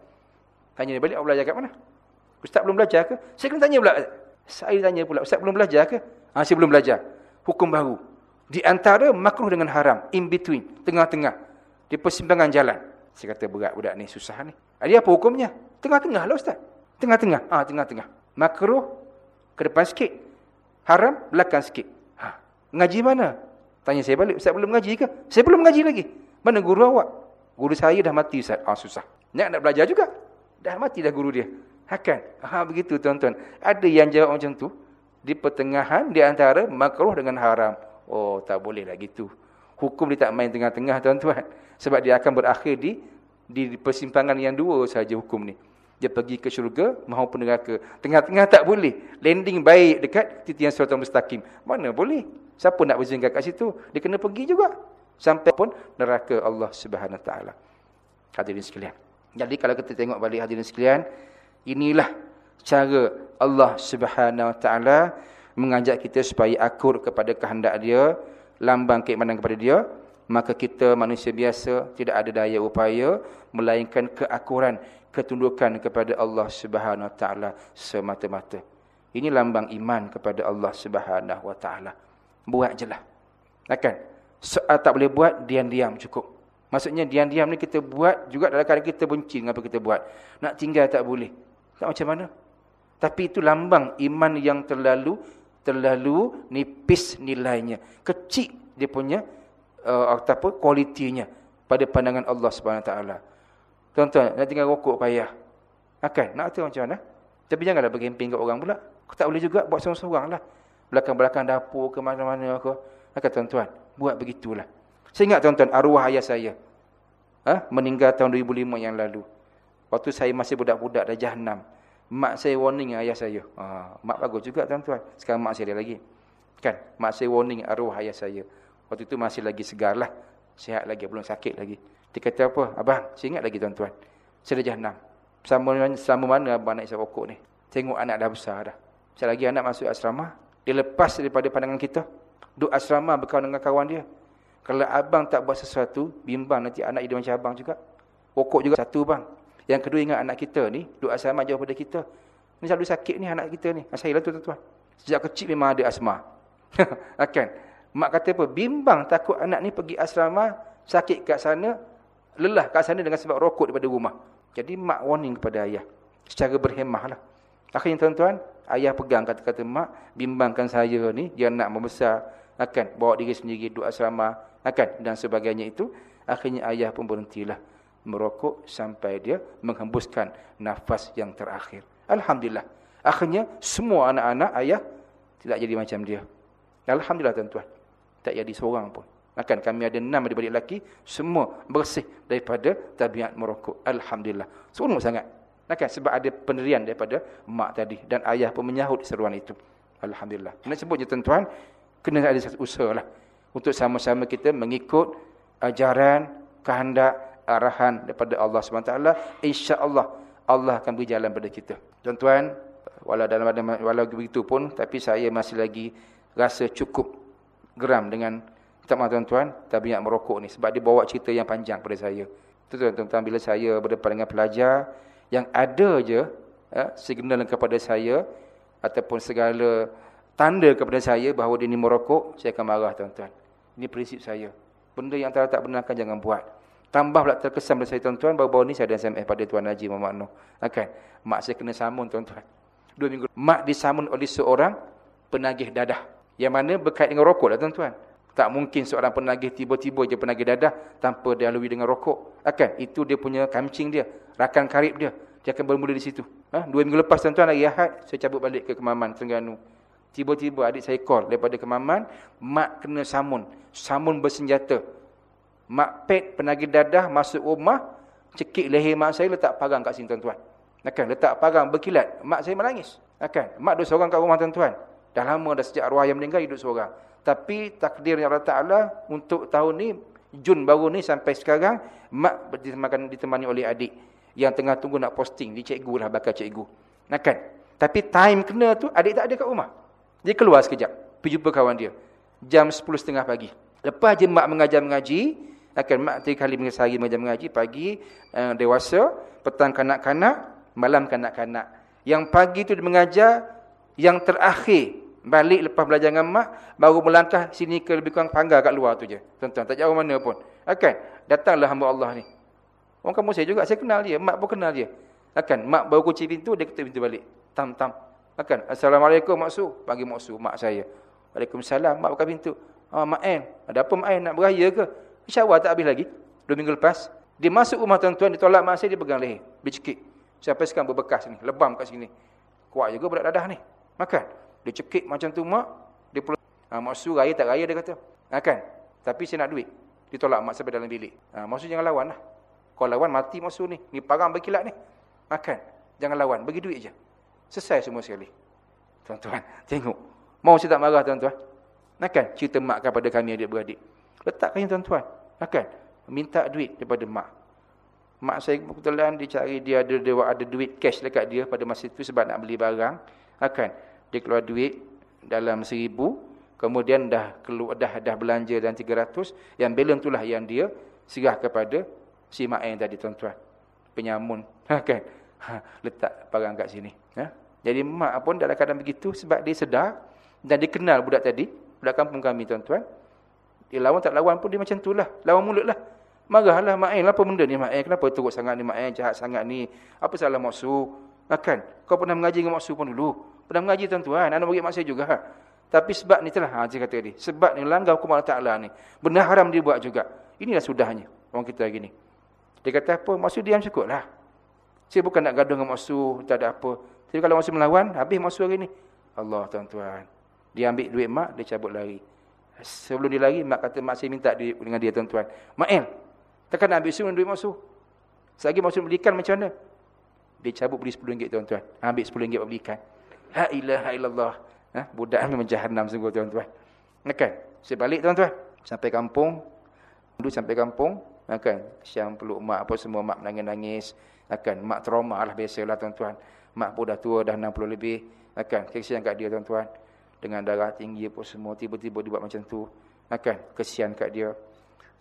Tanya dia balik, awak belajar kat mana? Ustaz belum belajar ke? Saya kena tanya pula. Saya tanya pula, Ustaz belum belajar ke? Ha, saya belum belajar. Hukum baru. Di antara makruh dengan haram. In between. Tengah-tengah. Di persimpangan jalan. Saya kata, berat budak ni. Susah ni. Ada apa hukumnya? Tengah-tengah lah Ustaz. Tengah-tengah. Ah, tengah-tengah. Makruh ke depan sikit. Haram belakang sikit. Ha. Ngaji mana? Tanya saya balik. Ustaz belum ngaji ke? Saya belum ngaji lagi. Mana guru awak? Guru saya dah mati Ustaz. Ah susah. Nak nak belajar juga. Dah mati dah guru dia. Akan. Ha, begitu tuan-tuan. Ada yang jawab macam tu. Di pertengahan, di antara makruh dengan haram. Oh, tak boleh lah gitu. Hukum dia tak main tengah-tengah tuan-tuan. Sebab dia akan berakhir di di persimpangan yang dua saja hukum ni. Dia pergi ke syurga maupun neraka. Tengah-tengah tak boleh. Landing baik dekat titik yang suatu mustaqim. Mana boleh? Siapa nak berzinggah kat situ? Dia kena pergi juga. Sampai pun neraka Allah taala. Hadirin sekalian. Jadi kalau kita tengok balik hadirin sekalian, inilah cara Allah taala mengajak kita supaya akur kepada kehendak dia, lambang keimanan kepada dia, maka kita manusia biasa tidak ada daya upaya melainkan keakuran ketundukan kepada Allah Subhanahu Wa Taala semata-mata. Ini lambang iman kepada Allah Subhanahu Wa Taala. Buat jelah. Takkan? Soal tak boleh buat, diam-diam cukup. Maksudnya diam-diam ni kita buat juga dalam keadaan kita benci dengan apa kita buat. Nak tinggal tak boleh. Tak macam mana? Tapi itu lambang iman yang terlalu terlalu nipis nilainya. Kecil dia punya uh, apa kualitinya pada pandangan Allah Subhanahu taala. Tuan-tuan, nak tinggal rokok payah. Akan, nak tahu macam mana? Tapi janganlah bergemping kat orang pula. Kau tak boleh juga buat seorang-seorang lah. Belakang-belakang dapur ke mana-mana ke. Akan tuan-tuan, buat begitulah. Saya ingat tuan-tuan, arwah ayah saya. Ha? Meninggal tahun 2005 yang lalu. Waktu saya masih budak-budak dah jahannam. Mak saya warning ayah saya. Ha, mak bagus juga tuan-tuan. Sekarang mak saya ada lagi. Kan? Mak saya warning arwah ayah saya. Waktu itu masih lagi segar lah. Sihat lagi, belum sakit lagi. Dia kata apa? Abang, saya ingat lagi tuan-tuan. Dah jahannam. Sama, sama mana abang nak isap rokok ni? Tengok anak dah besar dah. Sekali lagi anak masuk asrama. Dia lepas daripada pandangan kita. Duduk asrama berkawan dengan kawan dia. Kalau abang tak buat sesuatu, bimbang nanti anak dia macam abang juga. Rokok juga satu bang. Yang kedua ingat anak kita ni, duduk asrama jauh pada kita. Ni selalu sakit ni anak kita ni. Saya lah tuan-tuan. Sejak kecil memang ada asma. <laughs> kan? Mak kata apa? Bimbang takut anak ni pergi asrama, sakit kat sana, lelah kat sana dengan sebab rokok daripada rumah. Jadi mak warning kepada ayah. Secara berhemah lah. Akhirnya tuan-tuan, ayah pegang kata-kata mak, bimbangkan saya ni, dia nak membesar, akan bawa diri sendiri duduk asrama, akan dan sebagainya itu. Akhirnya ayah pun berhentilah merokok sampai dia menghembuskan nafas yang terakhir. Alhamdulillah. Akhirnya semua anak-anak ayah tidak jadi macam dia. Alhamdulillah tuan-tuan. Tak jadi seorang pun. Akan kami ada enam daripada lelaki. Semua bersih daripada tabiat merokok. Alhamdulillah. Seronok sangat. Akan sebab ada pendirian daripada mak tadi. Dan ayah pun menyahut seruan itu. Alhamdulillah. Nak sebutnya tuan-tuan. Kena ada satu usaha lah. Untuk sama-sama kita mengikut ajaran, kehendak, arahan daripada Allah SWT. InsyaAllah Allah akan beri jalan pada kita. Tuan-tuan. Walau dalam walau begitu pun. Tapi saya masih lagi rasa cukup geram dengan tak mahu tuan-tuan, tabiat merokok ni. Sebab dia bawa cerita yang panjang pada saya. Tuan-tuan, bila saya berdepan dengan pelajar, yang ada je ya, signal kepada saya, ataupun segala tanda kepada saya bahawa dia ni merokok, saya akan marah tuan-tuan. Ini prinsip saya. Benda yang tak tak benarkan jangan buat. Tambah pula terkesan pada saya tuan-tuan, baru-baru ni saya ada SMS pada Tuan Haji Muhammad Noh. Okay. Mak saya kena samun tuan-tuan. Dua minggu. Mak disamun oleh seorang penagih dadah. Yang mana berkait dengan rokok lah tuan-tuan. Tak mungkin seorang penagih tiba-tiba je penagih dadah tanpa dilalui dengan rokok. Akan itu dia punya kancing dia, rakan karib dia. Dia akan bermula di situ. Ha? Dua minggu lepas tuan-tuan lagi Ahad, saya cabut balik ke Kemaman, Terengganu. Tiba-tiba adik saya call daripada Kemaman, mak kena samun. Samun bersenjata. Mak pet penagih dadah masuk rumah, cekik leher mak saya letak parang kat sini tuan-tuan. Akan letak parang berkilat. Mak saya menangis. Akan mak duduk seorang kat rumah tuan-tuan. Dah lama dah sejak arwah yang meninggal hidup seorang. Tapi takdirnya Allah Ta'ala untuk tahun ni, Jun baru ni sampai sekarang, mak ditemani, ditemani oleh adik. Yang tengah tunggu nak posting, di cikgu lah bakal cikgu. Nah kan? Tapi time kena tu, adik tak ada kat rumah. Dia keluar sekejap, pergi jumpa kawan dia. Jam 10.30 pagi. Lepas je mak mengajar mengaji, akan mak tiga kali sehari mengajar mengaji, pagi uh, dewasa, petang kanak-kanak, malam kanak-kanak. Yang pagi tu dia mengajar, yang terakhir Balik lepas belajar dengan mak, baru melangkah sini ke lebih kurang panggar kat luar tu je. Tuan-tuan, tak jauh mana pun. Akan, datanglah hamba Allah ni. Orang kamu saya juga, saya kenal dia. Mak pun kenal dia. Akan, mak baru kunci pintu, dia ketuk pintu balik. Tam-tam. Akan, Assalamualaikum Mak Su. Panggil Mak Su, mak saya. Waalaikumsalam, mak buka pintu. Ah, Mak En, ada apa Mak En, nak beraya ke? InsyaAllah tak habis lagi. Dua minggu lepas. Dia masuk rumah tuan-tuan, dia tolak mak saya, dia pegang leher. Dia cekik. Sampai sekarang berbekas ni. Lebam kat sini. Kuat juga budak dadah ni. Makan. Dia cekik macam tu mak. Dia perlu. Ha, maksud raya tak raya dia kata. Makan. Tapi saya nak duit. Ditolak mak sampai dalam bilik. Ha, maksud jangan lawan lah. Kalau lawan mati maksud ni. Ni parang berkilat ni. Makan. Jangan lawan. Bagi duit je. Selesai semua sekali. Tuan-tuan. <laughs> Tengok. Mau saya tak marah tuan-tuan. Makan. Cerita mak kepada kami adik-beradik. Letakkan tuan-tuan. Makan. Minta duit daripada mak. Mak saya kebetulan dia cari dia ada, dia ada duit cash dekat dia pada masa itu sebab nak beli barang. Makan. Dia keluar duit dalam seribu. Kemudian dah keluar dah dah belanja dan 300. Yang balance itulah yang dia serah kepada si mak yang tadi tuan-tuan. Penyamun. <laughs> Kan? Ha, letak barang kat sini. Ha? Jadi mak pun dalam keadaan begitu sebab dia sedar. Dan dia kenal budak tadi. Budak kampung kami tuan-tuan. Dia lawan tak lawan pun dia macam itulah. Lawan mulut lah. Marahlah mak ayah. Apa benda ni mak ayah? Kenapa teruk sangat ni mak ayah? Jahat sangat ni. Apa salah maksud? Kan? Kau pernah mengaji dengan maksud pun dulu. Pernah mengaji tuan-tuan. Anak bagi mak saya juga. Ha? Tapi sebab ni telah, ha, kata dia. Sebab ni langgar hukum Allah Ta'ala ni. Benar haram dia buat juga. Inilah sudahnya. Orang kita lagi ni. Dia kata apa? Maksud diam cukup lah. Saya bukan nak gaduh dengan maksud. Tak ada apa. Tapi kalau maksud melawan, habis maksud hari ni. Allah tuan-tuan. Dia ambil duit mak, dia cabut lari. Sebelum dia lari, mak kata, mak saya minta duit dengan dia tuan-tuan. Ma'il, takkan nak ambil semua duit maksud? Selagi maksud belikan macam mana? Dia cabut beli RM10 tuan-tuan. Ambil RM10 buat belikan. Ha ilaha illallah. Ha? Budak memang jahannam sungguh tuan-tuan. Kan? Saya balik tuan-tuan. Sampai kampung. Dulu sampai kampung. Kan? Siang peluk mak apa semua. Mak menangis-nangis. Kan? Mak trauma lah biasalah tuan-tuan. Mak pun dah tua. Dah 60 lebih. Kan? Kesian kat dia tuan-tuan. Dengan darah tinggi apa semua. Tiba-tiba dia buat macam tu. Kan? Kesian kat dia.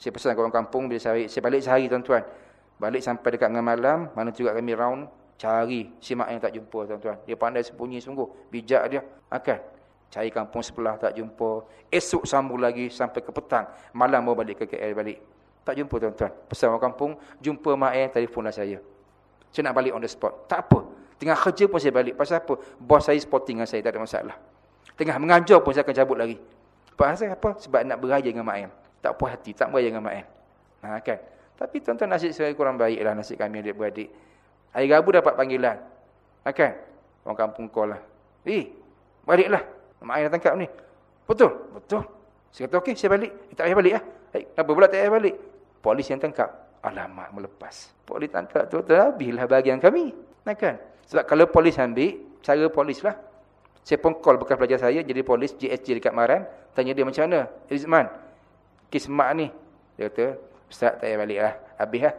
Saya pesan ke orang kampung. Bila saya, saya balik sehari tuan-tuan. Balik sampai dekat dengan malam. Mana juga kami round. Cari si mak yang tak jumpa tuan-tuan. Dia pandai sembunyi sungguh. Bijak dia. Akan. Cari kampung sebelah tak jumpa. Esok sambung lagi sampai ke petang. Malam mau balik ke KL balik. Tak jumpa tuan-tuan. Pesan orang kampung. Jumpa mak yang telefonlah saya. Saya nak balik on the spot. Tak apa. Tengah kerja pun saya balik. Pasal apa? Bos saya spotting dengan saya. Tak ada masalah. Tengah mengajar pun saya akan cabut lagi. Pasal apa? Sebab nak beraya dengan mak yang. Tak puas hati. Tak beraya dengan mak yang. Ha, kan? Tapi tuan-tuan nasib saya kurang baiklah nasib kami adik-beradik. Hari Rabu dapat panggilan. Makan. Orang kampung call lah. Eh, baliklah. Mak ayah tangkap ni. Betul? Betul. Saya kata, okey, saya balik. Eh, tak payah balik lah. Eh, kenapa pula tak payah balik? Polis yang tangkap. Alamak, melepas. Polis tangkap tu, terhabislah bahagian kami. Makan. Sebab kalau polis ambil, cara polis lah. Saya pun call bekas pelajar saya, jadi polis GSG dekat Maran. Tanya dia macam mana? Rizman, kes mak ni. Dia kata, Ustaz tak payah balik lah. Habis lah.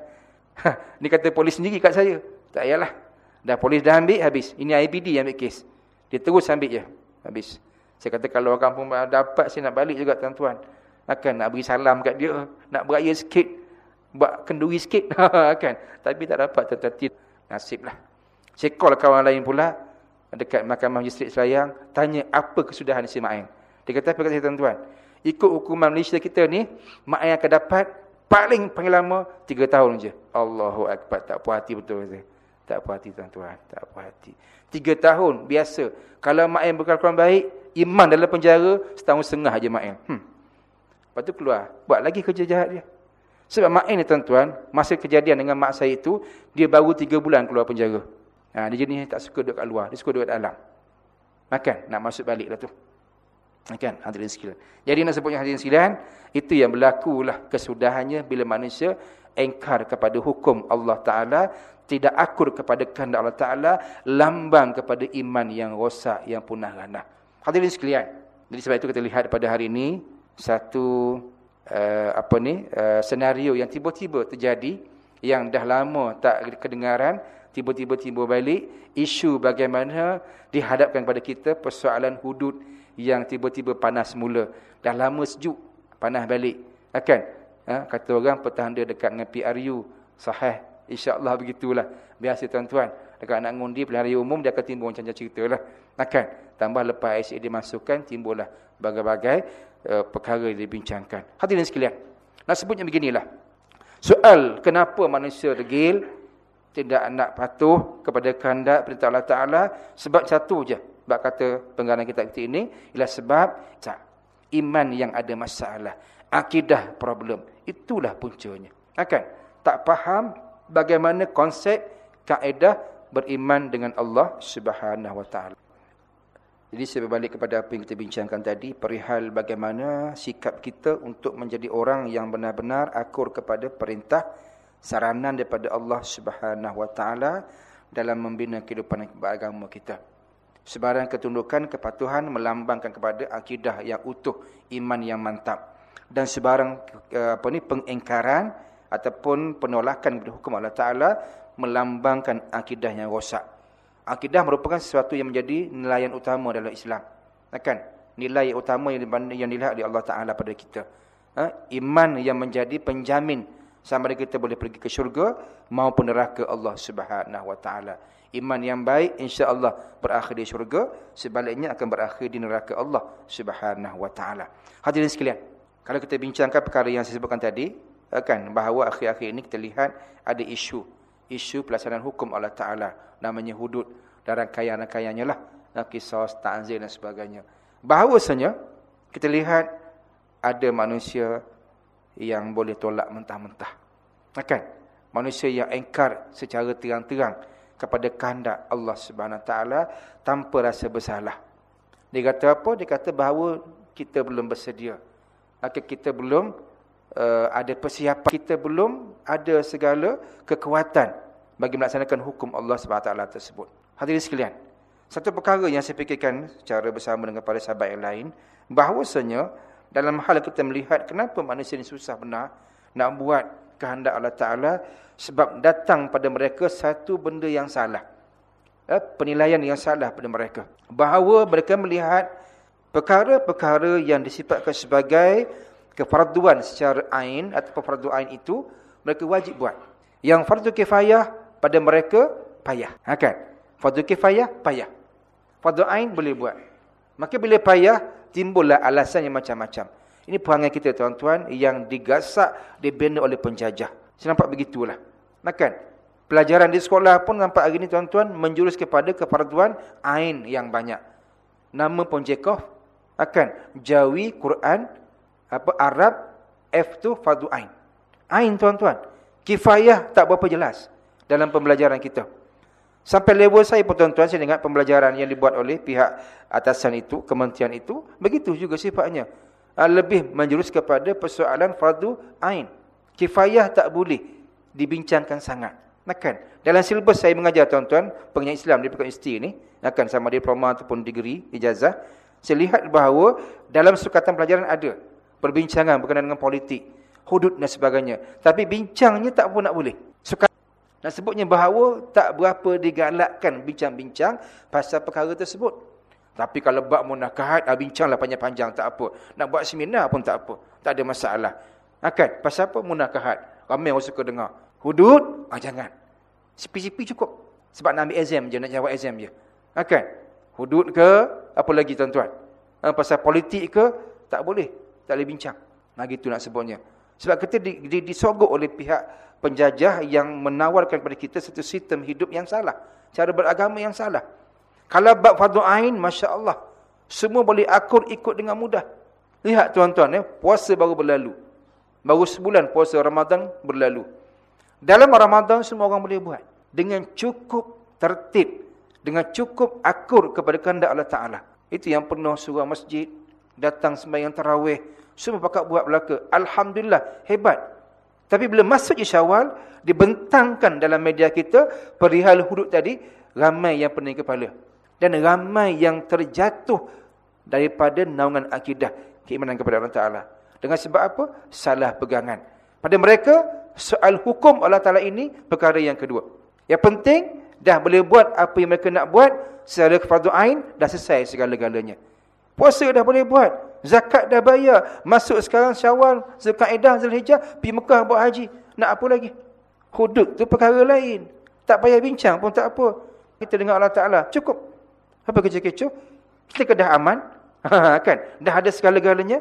Ha, <laughs> ni kata polis sendiri kat saya. Tak payahlah. Dah polis dah ambil, habis. Ini IPD yang ambil kes. Dia terus ambil je. Habis. Saya kata kalau orang kampung dapat, saya nak balik juga tuan-tuan. Akan nak beri salam kat dia. Nak beraya sikit. Buat kenduri sikit. <laughs> Akan. Tapi tak dapat tuan-tuan. Nasib lah. Saya call kawan lain pula. Dekat mahkamah majistrik Selayang. Tanya apa kesudahan si Ma'in. Dia kata apa kata saya tuan-tuan. Ikut hukuman Malaysia kita ni. Ma'in akan dapat paling paling lama 3 tahun je. Allahu akbar tak puas hati betul saya. Tak puas hati tuan-tuan, tak puas hati. 3 tahun biasa. Kalau main berkelakuan baik, iman dalam penjara setahun setengah aja main. Hmm. Lepas tu keluar, buat lagi kerja jahat dia. Sebab main ni tuan-tuan, masa kejadian dengan mak saya itu, dia baru 3 bulan keluar penjara. Ha, dia jenis tak suka duduk kat luar, dia suka duduk dalam. Makan, nak masuk balik lah tu. Kan? Hadirin sekalian. Jadi nak sebutnya hadirin sekalian, itu yang berlakulah kesudahannya bila manusia engkar kepada hukum Allah Ta'ala, tidak akur kepada kehendak Allah Ta'ala, lambang kepada iman yang rosak, yang punah ranah. Hadirin sekalian. Jadi sebab itu kita lihat pada hari ini, satu uh, apa ni uh, senario yang tiba-tiba terjadi, yang dah lama tak kedengaran, tiba-tiba timbul balik, isu bagaimana dihadapkan kepada kita persoalan hudud yang tiba-tiba panas semula. Dah lama sejuk, panas balik. Akan? Ha? Kata orang petanda dekat dengan PRU. Sahih. InsyaAllah begitulah. Biasa tuan-tuan. Dekat nak ngundi pilihan raya umum, dia akan timbul macam-macam cerita lah. Akan? Tambah lepas ISA dimasukkan, timbullah bagai-bagai uh, perkara yang dibincangkan. Hadirin sekalian. Nak sebutnya beginilah. Soal kenapa manusia degil, tidak nak patuh kepada kehendak perintah Allah Ta'ala, sebab satu je. Sebab kata penggalan kita kita ini ialah sebab tak, iman yang ada masalah. Akidah problem. Itulah puncanya. Akan tak faham bagaimana konsep kaedah beriman dengan Allah Subhanahu wa taala. Jadi saya berbalik kepada apa yang kita bincangkan tadi, perihal bagaimana sikap kita untuk menjadi orang yang benar-benar akur kepada perintah saranan daripada Allah Subhanahu wa taala dalam membina kehidupan beragama kita. Sebarang ketundukan kepatuhan melambangkan kepada akidah yang utuh, iman yang mantap. Dan sebarang eh, apa ni pengingkaran ataupun penolakan kepada hukum Allah Taala melambangkan akidah yang rosak. Akidah merupakan sesuatu yang menjadi nilaian utama dalam Islam. Kan? Nilai utama yang dilihat oleh Allah Taala pada kita. Ha? Iman yang menjadi penjamin sama ada kita boleh pergi ke syurga maupun neraka Allah Subhanahu wa taala. Iman yang baik insya-Allah berakhir di syurga, sebaliknya akan berakhir di neraka Allah Subhanahu wa taala. Hadirin sekalian, kalau kita bincangkan perkara yang saya sebutkan tadi, kan bahawa akhir-akhir ini kita lihat ada isu isu pelaksanaan hukum Allah taala namanya hudud dan rangkaian-rangkaiannya lah, kisah, ta'zir dan sebagainya. Bahawasanya kita lihat ada manusia yang boleh tolak mentah-mentah. Kan? Manusia yang engkar secara terang-terang kepada kehendak Allah Subhanahu taala tanpa rasa bersalah. Dia kata apa? Dia kata bahawa kita belum bersedia. Maka kita belum uh, ada persiapan. Kita belum ada segala kekuatan bagi melaksanakan hukum Allah taala tersebut. Hadirin sekalian, satu perkara yang saya fikirkan secara bersama dengan para sahabat yang lain, bahawasanya dalam hal kita melihat kenapa manusia ini susah benar nak buat kehendak Allah Ta'ala sebab datang pada mereka satu benda yang salah. Eh, penilaian yang salah pada mereka. Bahawa mereka melihat perkara-perkara yang disifatkan sebagai kefarduan secara ain atau fardu ain itu mereka wajib buat. Yang fardu kifayah pada mereka payah. Ha kan? Fardu kifayah payah. Fardu ain boleh buat. Maka bila payah timbullah alasan yang macam-macam. Ini perangai kita tuan-tuan yang digasak, dibina oleh penjajah. Saya nampak begitulah. Makan. Pelajaran di sekolah pun nampak hari ini tuan-tuan menjurus kepada kefarduan ain yang banyak. Nama pun Jekov akan Jawi Quran apa Arab F tu fardu ain. Ain tuan-tuan. Kifayah tak berapa jelas dalam pembelajaran kita. Sampai level saya pun tuan-tuan, saya dengar pembelajaran yang dibuat oleh pihak atasan itu, kementerian itu, begitu juga sifatnya. Ah, lebih menjurus kepada persoalan fardu ain. Kifayah tak boleh dibincangkan sangat. Makan. Dalam silibus saya mengajar tuan-tuan, pengajian Islam di Pekan Isti ini, akan sama diploma ataupun degree, ijazah, saya lihat bahawa dalam sukatan pelajaran ada perbincangan berkenaan dengan politik, hudud dan sebagainya. Tapi bincangnya tak pun nak boleh. Sukatan nak sebutnya bahawa tak berapa digalakkan bincang-bincang pasal perkara tersebut. Tapi kalau bab munakahat, ah, bincanglah panjang-panjang, tak apa. Nak buat seminar pun tak apa. Tak ada masalah. Akan, pasal apa munakahat? Ramai orang suka dengar. Hudud, ah, jangan. Sipi-sipi cukup. Sebab nak ambil exam je, nak jawab exam je. Akan, hudud ke, apa lagi tuan-tuan? Ah, pasal politik ke, tak boleh. Tak boleh bincang. Nah, gitu nak sebutnya. Sebab kita di, di, disogok oleh pihak penjajah yang menawarkan kepada kita satu sistem hidup yang salah. Cara beragama yang salah. Kalau bab fardu ain, Masya Allah. Semua boleh akur ikut dengan mudah. Lihat tuan-tuan, ya, puasa baru berlalu. Baru sebulan puasa Ramadan berlalu. Dalam Ramadan semua orang boleh buat. Dengan cukup tertib. Dengan cukup akur kepada kehendak Allah Ta'ala. Itu yang penuh surah masjid. Datang sembahyang tarawih. Semua pakat buat belaka. Alhamdulillah, hebat. Tapi bila masuk je syawal, dibentangkan dalam media kita, perihal hudud tadi, ramai yang pening kepala. Dan ramai yang terjatuh daripada naungan akidah, keimanan kepada Allah Ta'ala. Dengan sebab apa? Salah pegangan. Pada mereka, soal hukum Allah Ta'ala ini, perkara yang kedua. Yang penting, dah boleh buat apa yang mereka nak buat, secara kefardu ain, dah selesai segala-galanya. Puasa dah boleh buat. Zakat dah bayar. Masuk sekarang syawal, Zulkaidah, Zulhijjah, pergi Mekah buat haji. Nak apa lagi? Hudud tu perkara lain. Tak payah bincang pun tak apa. Kita dengar Allah Ta'ala. Cukup. Apa kecoh-kecoh? Kita kedah aman. <laughs> Ha, kan? Dah ada segala-galanya.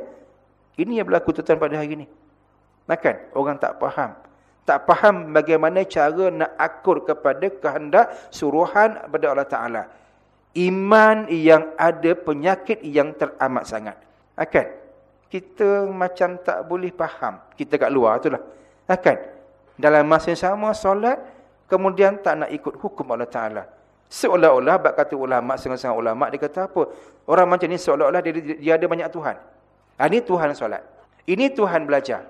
Ini yang berlaku tuan pada hari ini. Nah, kan? Orang tak faham. Tak faham bagaimana cara nak akur kepada kehendak suruhan kepada Allah Ta'ala. Iman yang ada penyakit yang teramat sangat. Akan kita macam tak boleh faham. Kita kat luar itulah. Akan dalam masa yang sama solat kemudian tak nak ikut hukum Allah Ta'ala. Seolah-olah, bak kata ulama, setengah-setengah ulama, dia kata apa? Orang macam ni seolah-olah dia, dia ada banyak Tuhan. Ha, ini Tuhan solat. Ini Tuhan belajar.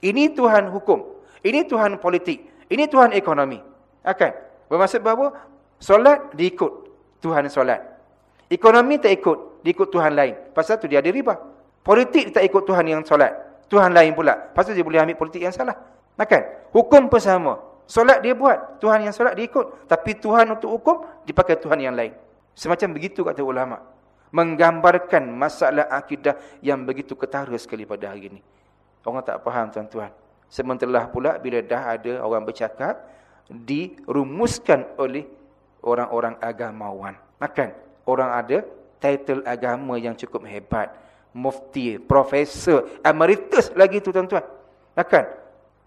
Ini Tuhan hukum. Ini Tuhan politik. Ini Tuhan ekonomi. Akan. Bermaksud bahawa solat diikut Tuhan solat. Ekonomi tak ikut, diikut Tuhan lain. Pasal tu dia ada riba. Politik tak ikut Tuhan yang solat. Tuhan lain pula. Pasal dia boleh ambil politik yang salah. Akan. Hukum pun sama. Solat dia buat, Tuhan yang solat dia ikut. Tapi Tuhan untuk hukum, dipakai Tuhan yang lain. Semacam begitu kata ulama. Menggambarkan masalah akidah yang begitu ketara sekali pada hari ini. Orang tak faham tuan-tuan. Sementara pula bila dah ada orang bercakap, dirumuskan oleh orang-orang agamawan. Makan, orang ada title agama yang cukup hebat. Mufti, profesor, emeritus lagi tu tuan-tuan. Makan,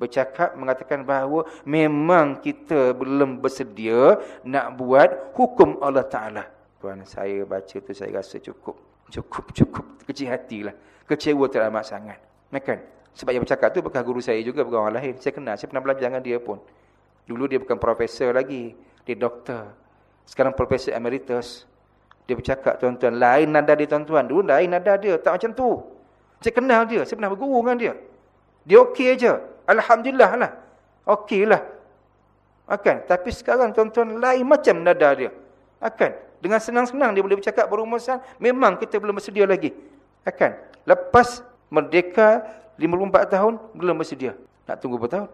bercakap mengatakan bahawa memang kita belum bersedia nak buat hukum Allah Ta'ala. Tuan saya baca tu saya rasa cukup. Cukup, cukup kecil hatilah. Kecewa teramat sangat. Makan. Sebab yang bercakap tu bekas guru saya juga, bukan orang lain. Saya kenal, saya pernah belajar dengan dia pun. Dulu dia bukan profesor lagi. Dia doktor. Sekarang profesor emeritus. Dia bercakap tuan-tuan. Lain nada dia tuan-tuan. Dulu lain nada dia. Tak macam tu. Saya kenal dia. Saya pernah berguru dengan dia. Dia okey aja. Alhamdulillah lah. Okey lah. Akan. Tapi sekarang tuan-tuan lain macam nada dia. Akan. Dengan senang-senang dia boleh bercakap berumusan. Memang kita belum bersedia lagi. Akan. Lepas merdeka 54 tahun, belum bersedia. Nak tunggu berapa tahun?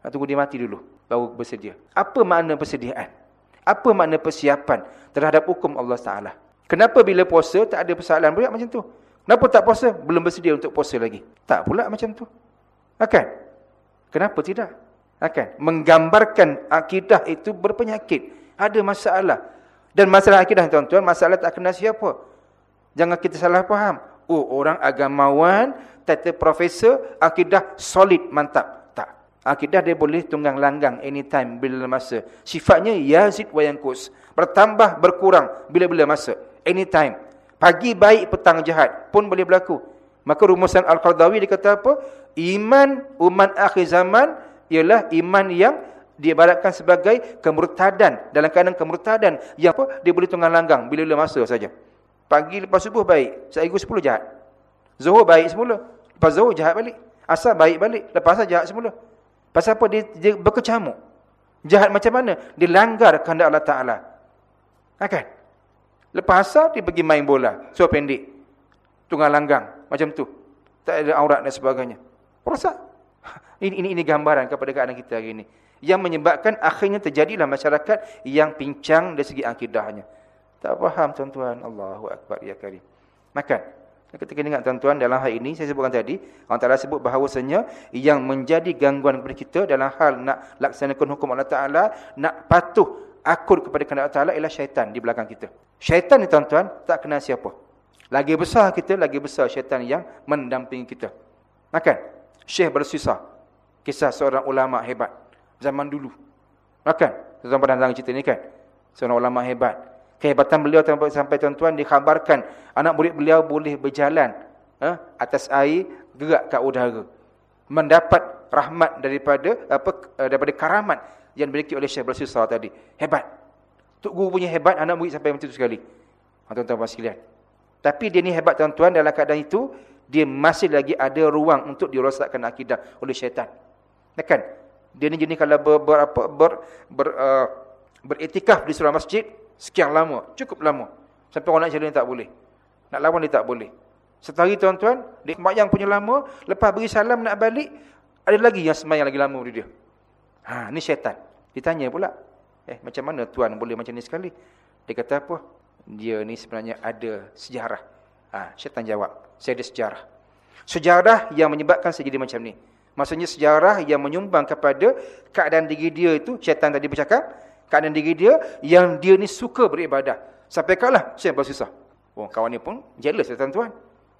Nak tunggu dia mati dulu. Baru bersedia. Apa makna persediaan? Apa makna persiapan terhadap hukum Allah Ta'ala? Kenapa bila puasa tak ada persoalan pula macam tu? Kenapa tak puasa? Belum bersedia untuk puasa lagi. Tak pula macam tu. Akan. Kenapa tidak? Akan. Menggambarkan akidah itu berpenyakit. Ada masalah. Dan masalah akidah tuan-tuan, masalah tak kena siapa. Jangan kita salah faham. Oh, orang agamawan, tata profesor, akidah solid, mantap. Akidah dia boleh tunggang langgang anytime, bila masa. Sifatnya yazid wa yankus. Bertambah, berkurang, bila-bila masa. Anytime. Pagi baik, petang jahat. Pun boleh berlaku. Maka rumusan Al-Qardawi dia kata apa? Iman umat akhir zaman ialah iman yang diibaratkan sebagai kemurtadan. Dalam keadaan kemurtadan. Yang apa? Dia boleh tunggang langgang bila-bila masa saja. Pagi lepas subuh baik. Sehingga sepuluh jahat. Zuhur baik semula. Lepas zuhur jahat balik. Asal baik balik. Lepas asal jahat semula. Pasal apa? Dia, dia berkecamuk. Jahat macam mana? Dia langgar kehendak Allah Ta'ala. Kan? Lepas asal dia pergi main bola. So pendek. Tunggang langgang. Macam tu. Tak ada aurat dan sebagainya. Perasa. <laughs> Ini, ini ini gambaran kepada keadaan kita hari ini. Yang menyebabkan akhirnya terjadilah masyarakat yang pincang dari segi akidahnya. Tak faham tuan-tuan. Allahu Akbar ya karim. Makan. Ketika ingat tuan-tuan dalam hal ini saya sebutkan tadi, Allah Taala sebut bahawasanya yang menjadi gangguan kepada kita dalam hal nak laksanakan hukum Allah Taala, nak patuh akur kepada kehendak Allah Taala ialah syaitan di belakang kita. Syaitan ni tuan-tuan tak kenal siapa. Lagi besar kita, lagi besar syaitan yang mendampingi kita. Makan. Syekh bersusah. Kisah seorang ulama hebat. Zaman dulu. Makan. Zaman pada cerita ni kan. Seorang ulama hebat. Kehebatan beliau sampai tuan-tuan dikhabarkan. Anak murid beliau boleh berjalan. Eh, atas air, gerak ke udara. Mendapat rahmat daripada apa eh, daripada karamat yang dimiliki oleh Syekh bersusah tadi. Hebat. Tuk guru punya hebat, anak murid sampai macam itu sekali. Tuan-tuan sekalian. Tapi dia ni hebat tuan-tuan dalam keadaan itu dia masih lagi ada ruang untuk dirosakkan akidah oleh syaitan. Kan? Dia ni jenis kalau ber, ber, ber, ber, ber uh, beretikaf di surah masjid sekian lama, cukup lama. Sampai orang nak jalan tak boleh. Nak lawan dia tak boleh. Setari tuan-tuan, dia sembahyang punya lama, lepas beri salam nak balik, ada lagi yang sembahyang lagi lama dari dia. Ha, ni syaitan. Ditanya pula, eh macam mana tuan boleh macam ni sekali? Dia kata apa? dia ni sebenarnya ada sejarah. Ha, syaitan jawab, saya ada sejarah. Sejarah yang menyebabkan saya jadi macam ni. Maksudnya sejarah yang menyumbang kepada keadaan diri dia itu, syaitan tadi bercakap, keadaan diri dia yang dia ni suka beribadah. Sampai kalah, saya bersusah. Oh, kawan ni pun jealous ya tuan-tuan.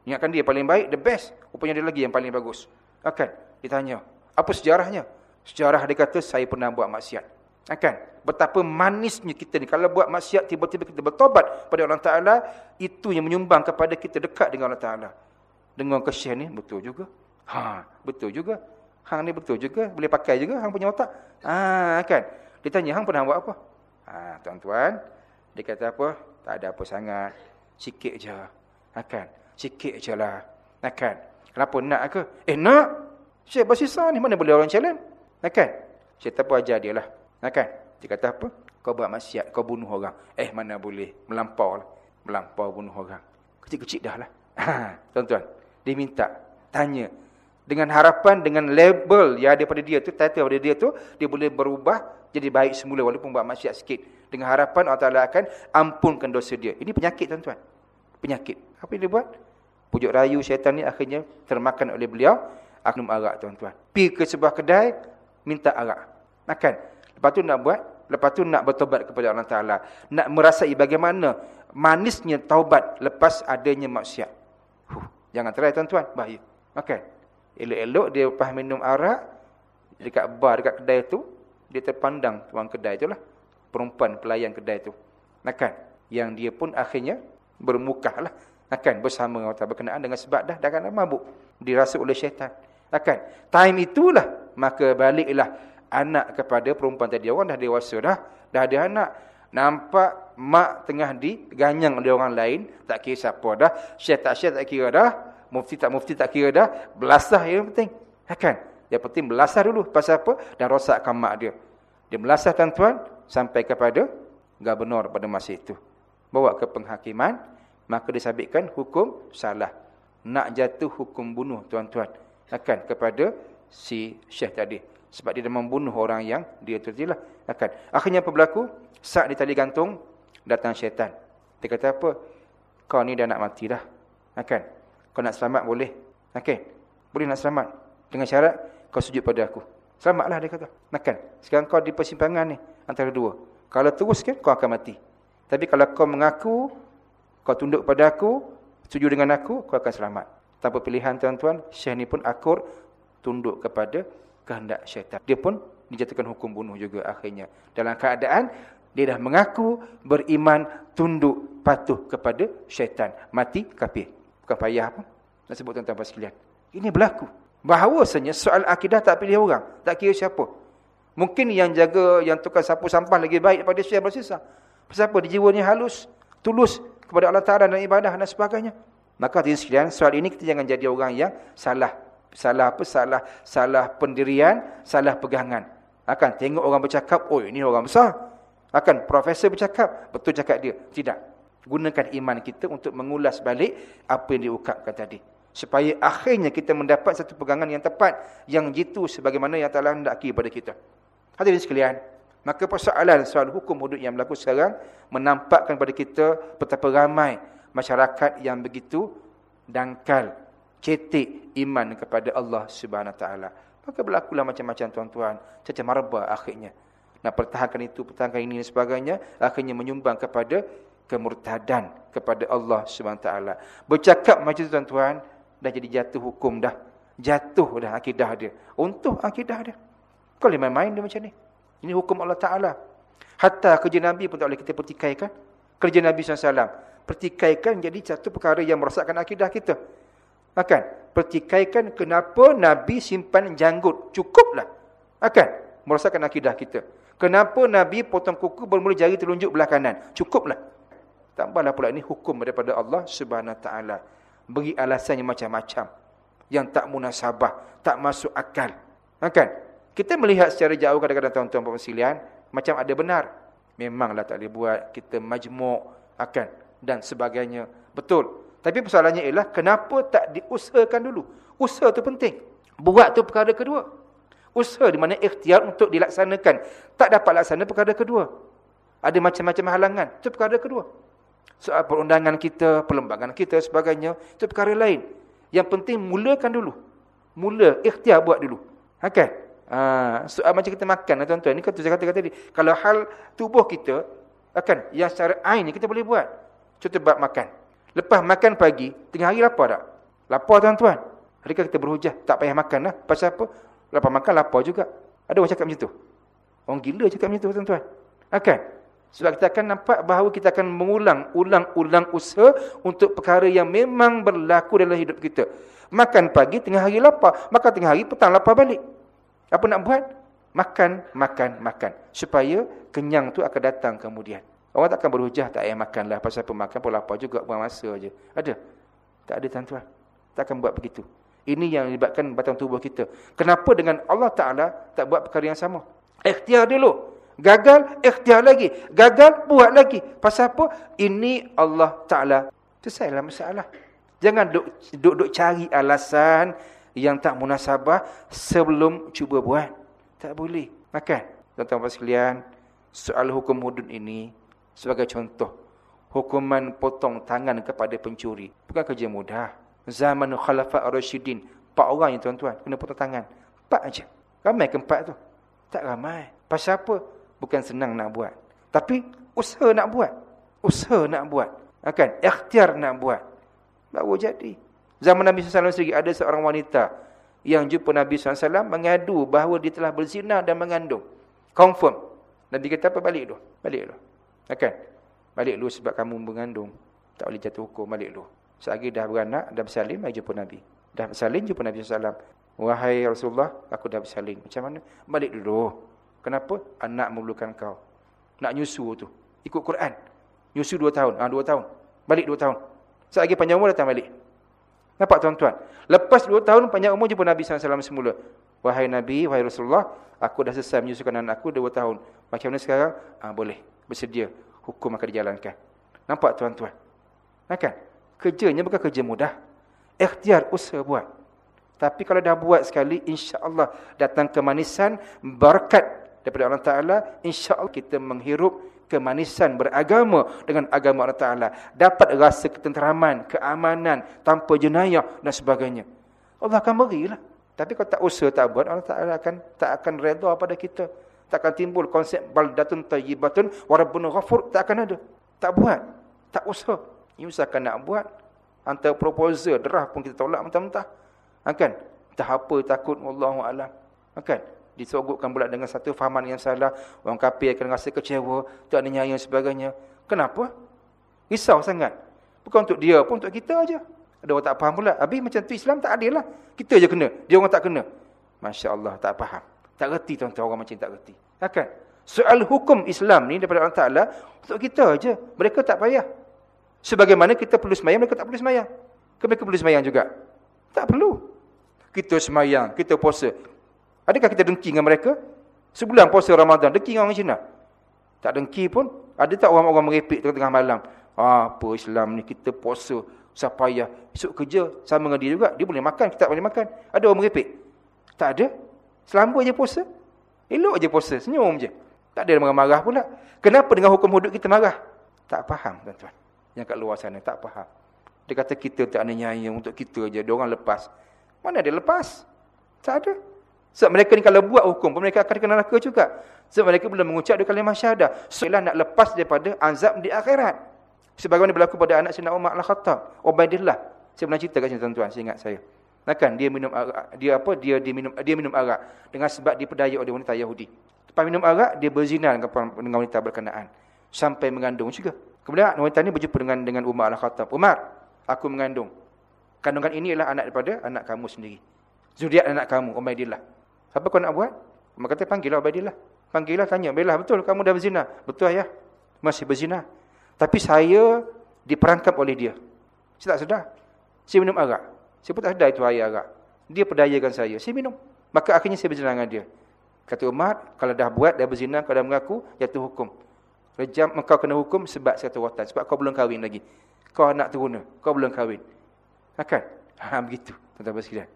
Ingatkan dia paling baik, the best. Rupanya dia lagi yang paling bagus. Akan ditanya, apa sejarahnya? Sejarah dia kata, saya pernah buat maksiat. Akan betapa manisnya kita ni kalau buat maksiat tiba-tiba kita bertobat pada Allah Taala itu yang menyumbang kepada kita dekat dengan Allah Taala. Dengan kesian ni betul juga. Ha, betul juga. Hang ni betul juga, boleh pakai juga hang punya otak. Ha kan. Dia tanya, hang pernah buat apa? Ha, tuan-tuan, dia kata apa? Tak ada apa sangat. Sikit je. Ha, kan? Sikit je lah. Ha, kan? Kenapa nak ke? Eh, nak? Syekh bersisa ni mana boleh orang challenge? Ha, kan? Syekh tak apa ajar dia lah. Ha, kan? Dia kata apa? Kau buat maksiat, kau bunuh orang. Eh, mana boleh? Melampau lah. Melampau bunuh orang. Kecil-kecil dah lah. <laughs> Ha, tuan-tuan, dia minta, tanya. Dengan harapan, dengan label yang ada pada dia tu, title pada dia tu, dia boleh berubah jadi baik semula walaupun buat maksiat sikit. Dengan harapan Allah Ta'ala akan ampunkan dosa dia. Ini penyakit tuan-tuan. Penyakit. Apa yang dia buat? Pujuk rayu syaitan ni akhirnya termakan oleh beliau. Aku arak tuan-tuan. Pergi ke sebuah kedai, minta arak. Makan. Lepas tu nak buat, lepas tu nak bertobat kepada Allah Ta'ala. Nak merasai bagaimana manisnya taubat lepas adanya maksiat. Huh. Jangan terai tuan-tuan, bahaya. Makan. Elok-elok dia lepas minum arak, dekat bar, dekat kedai tu, dia terpandang tuan kedai tu lah. Perempuan pelayan kedai tu. Makan. Yang dia pun akhirnya bermukah lah. Makan bersama atau berkenaan dengan sebab dah dah kena mabuk. Dirasa oleh syaitan. Makan. Time itulah, maka baliklah anak kepada perempuan tadi. Orang dah dewasa dah. Dah ada anak. Nampak mak tengah diganyang oleh orang lain. Tak kira siapa dah. Tak syekh tak kira dah. Mufti tak mufti tak kira dah. Belasah yang penting. Kan? Yang penting belasah dulu. Pasal apa? Dan rosakkan mak dia. Dia belasah tuan-tuan. Sampai kepada gubernur pada masa itu. Bawa ke penghakiman. Maka disabitkan hukum salah. Nak jatuh hukum bunuh tuan-tuan. Akan kepada si syekh tadi. Sebab dia dah membunuh orang yang dia tertilah. Akan. Akhirnya apa berlaku? Saat di tali gantung, datang syaitan. Dia kata apa? Kau ni dah nak mati dah. Akan. Kau nak selamat boleh. Okey. Boleh nak selamat. Dengan syarat kau sujud pada aku. Selamatlah dia kata. Akan. Sekarang kau di persimpangan ni antara dua. Kalau teruskan kau akan mati. Tapi kalau kau mengaku kau tunduk pada aku, sujud dengan aku, kau akan selamat. Tanpa pilihan tuan-tuan, Syekh ni pun akur tunduk kepada kehendak syaitan. Dia pun dijatuhkan hukum bunuh juga akhirnya. Dalam keadaan dia dah mengaku beriman tunduk patuh kepada syaitan. Mati kafir. Bukan payah apa? Nak sebut tuan-tuan sekalian. Ini berlaku. Bahawasanya soal akidah tak pilih orang. Tak kira siapa. Mungkin yang jaga, yang tukar sapu sampah lagi baik daripada syaitan bersisa. Pasal apa? Dia jiwanya halus. Tulus kepada Allah Ta'ala dan ibadah dan sebagainya. Maka hati sekalian, soal ini kita jangan jadi orang yang salah Salah apa? Salah salah pendirian, salah pegangan. Akan tengok orang bercakap, oh ini orang besar. Akan profesor bercakap, betul cakap dia. Tidak. Gunakan iman kita untuk mengulas balik apa yang diukapkan tadi. Supaya akhirnya kita mendapat satu pegangan yang tepat. Yang jitu sebagaimana yang telah hendaki pada kita. Hadirin sekalian. Maka persoalan soal hukum hudud yang berlaku sekarang. Menampakkan kepada kita betapa ramai masyarakat yang begitu dangkal cetek iman kepada Allah Subhanahu taala. Maka berlakulah macam-macam tuan-tuan, cacat marba akhirnya. Nak pertahankan itu, pertahankan ini dan sebagainya, akhirnya menyumbang kepada kemurtadan kepada Allah Subhanahu taala. Bercakap macam tu tuan-tuan, dah jadi jatuh hukum dah. Jatuh dah akidah dia. Untuk akidah dia. Kalau main-main dia macam ni. Ini hukum Allah Taala. Hatta kerja Nabi pun tak boleh kita pertikaikan. Kerja Nabi SAW. Pertikaikan jadi satu perkara yang merosakkan akidah kita. Akan pertikaikan kenapa Nabi simpan janggut. Cukuplah. Akan merosakkan akidah kita. Kenapa Nabi potong kuku bermula jari telunjuk belah kanan. Cukuplah. Tambahlah pula ini hukum daripada Allah Subhanahu taala. Beri alasan yang macam-macam. Yang tak munasabah, tak masuk akal. Akan kita melihat secara jauh kadang-kadang tuan-tuan puan sekalian, macam ada benar. Memanglah tak boleh buat kita majmuk akan dan sebagainya. Betul. Tapi persoalannya ialah kenapa tak diusahakan dulu? Usaha itu penting. Buat tu perkara kedua. Usaha di mana ikhtiar untuk dilaksanakan. Tak dapat laksana perkara kedua. Ada macam-macam halangan. Itu perkara kedua. Soal perundangan kita, perlembagaan kita sebagainya. Itu perkara lain. Yang penting mulakan dulu. Mula ikhtiar buat dulu. Ha, kan? Ha, soal macam kita makan tuan-tuan. Ini kata saya kata tadi. Kalau hal tubuh kita, akan yang secara ain kita boleh buat. Contoh bab makan. Lepas makan pagi, tengah hari lapar tak? Lapar tuan-tuan. Adakah kita berhujah? Tak payah makan lah. Pasal apa? Lepas makan lapar juga. Ada orang cakap macam tu? Orang gila cakap macam tu tuan-tuan. Akan? Sebab kita akan nampak bahawa kita akan mengulang, ulang-ulang usaha untuk perkara yang memang berlaku dalam hidup kita. Makan pagi, tengah hari lapar. Makan tengah hari, petang lapar balik. Apa nak buat? Makan, makan, makan. Supaya kenyang tu akan datang kemudian. Orang takkan berhujah tak payah makan lah. Pasal pemakan pun lapar juga buang masa je. Ada? Tak ada tuan-tuan. Takkan buat begitu. Ini yang melibatkan batang tubuh kita. Kenapa dengan Allah Ta'ala tak buat perkara yang sama? Ikhtiar dulu. Gagal, ikhtiar lagi. Gagal, buat lagi. Pasal apa? Ini Allah Ta'ala. Selesailah masalah. Jangan duduk-duduk cari alasan yang tak munasabah sebelum cuba buat. Tak boleh. Makan. Tuan-tuan sekalian, soal hukum hudud ini sebagai contoh. Hukuman potong tangan kepada pencuri. Bukan kerja mudah. Zaman Khalafat Ar-Rashidin. Empat orang yang tuan-tuan kena potong tangan. Empat aja. Ramai ke empat tu? Tak ramai. Pasal apa? Bukan senang nak buat. Tapi usaha nak buat. Usaha nak buat. Kan? Ikhtiar nak buat. Baru jadi. Zaman Nabi SAW sendiri ada seorang wanita yang jumpa Nabi SAW mengadu bahawa dia telah berzina dan mengandung. Confirm. Nabi kata apa? Balik dulu. Balik dulu. Okay? Balik dulu sebab kamu mengandung. Tak boleh jatuh hukum. Balik dulu. Selagi dah beranak, dah bersalin, mari jumpa Nabi. Dah bersalin, jumpa Nabi SAW. Wahai Rasulullah, aku dah bersalin. Macam mana? Balik dulu. Kenapa? Anak memerlukan kau. Nak nyusu tu. Ikut Quran. Nyusu dua tahun. Ah ha, dua tahun. Balik dua tahun. Selagi panjang umur datang balik. Nampak tuan-tuan? Lepas dua tahun panjang umur jumpa Nabi SAW semula. Wahai Nabi, wahai Rasulullah, aku dah selesai menyusukan anak aku dua tahun. Macam mana sekarang? Ah boleh. Bersedia. Hukum akan dijalankan. Nampak tuan-tuan? Kan? Kerjanya bukan kerja mudah. Ikhtiar usaha buat. Tapi kalau dah buat sekali, insya-Allah datang kemanisan berkat daripada Allah Taala, insya-Allah kita menghirup kemanisan beragama dengan agama Allah Taala, dapat rasa ketenteraman, keamanan tanpa jenayah dan sebagainya. Allah akan berilah. Tapi kalau tak usaha tak buat, Allah Taala akan tak akan redha pada kita. Tak akan timbul konsep baldatun tayyibatun wa rabbun ghafur, tak akan ada. Tak buat, tak usaha. Ini usahakan nak buat. Antara proposal derah pun kita tolak mentah-mentah. Kan? Tak apa takut wallahu alam. Kan? Disogokkan pula dengan satu fahaman yang salah. Orang kafir akan rasa kecewa, tak ada nyaya sebagainya. Kenapa? Risau sangat. Bukan untuk dia pun untuk kita aja. Ada orang tak faham pula. Habis macam tu Islam tak adil lah. Kita aja kena. Dia orang tak kena. Masya Allah tak faham. Tak reti tuan-tuan orang macam tak reti. Kan? Soal hukum Islam ni daripada Allah Ta'ala. Untuk kita aja. Mereka tak payah. Sebagaimana kita perlu semayang, mereka tak perlu semayang. Mereka perlu semayang juga. Tak perlu. Kita semayang, kita puasa. Adakah kita dengki dengan mereka? Sebulan puasa Ramadan, dengki dengan orang Cina? Tak dengki pun. Ada tak orang-orang merepek tengah-tengah malam? Apa Islam ni, kita puasa, sapayah. Esok kerja, sama dengan dia juga. Dia boleh makan, kita tak boleh makan. Ada orang merepek? Tak ada. Selamba je puasa. Elok je puasa, senyum je. Tak ada marah-marah pula. Kenapa dengan hukum hudud kita marah? Tak faham, tuan-tuan. Yang kat luar sana, tak faham. Dia kata kita tak ada nyayang untuk kita je. Dia orang lepas. Mana dia lepas? Tak ada. Sebab mereka ni kalau buat hukum pun mereka akan kena neraka juga. Sebab mereka belum mengucap dua kalimah syahadah. Seolah nak lepas daripada azab di akhirat. Sebagaimana berlaku pada anak Sayyidina Umar Al-Khattab. Ubaidillah. Saya pernah cerita kat sini tuan-tuan. Saya ingat saya. Kan dia minum arak. Dia apa? Dia, dia, minum, dia minum arak. Dengan sebab dipedaya oleh wanita Yahudi. Lepas minum arak, dia berzina dengan, wanita berkenaan. Sampai mengandung juga. Kemudian wanita ni berjumpa dengan dengan Umar Al-Khattab. Umar, aku mengandung. Kandungan ini adalah anak daripada anak kamu sendiri. Zuriat anak kamu, Umaydillah. Apa kau nak buat? Umar kata, panggillah Umaydillah. Panggillah, tanya. Belah, betul kamu dah berzina? Betul, ya. Masih berzina. Tapi saya diperangkap oleh dia. Saya tak sedar. Saya minum arak. Saya pun tak sedar itu air arak. Dia perdayakan saya. Saya minum. Maka akhirnya saya berzina dengan dia. Kata Umar, kalau dah buat, dah berzina, kalau dah mengaku, jatuh hukum. Rejam, kau kena hukum sebab satu watan. Sebab kau belum kahwin lagi kau anak teruna, kau belum kahwin. Akan? <laughs> Ha, begitu. Tuan-tuan sekalian.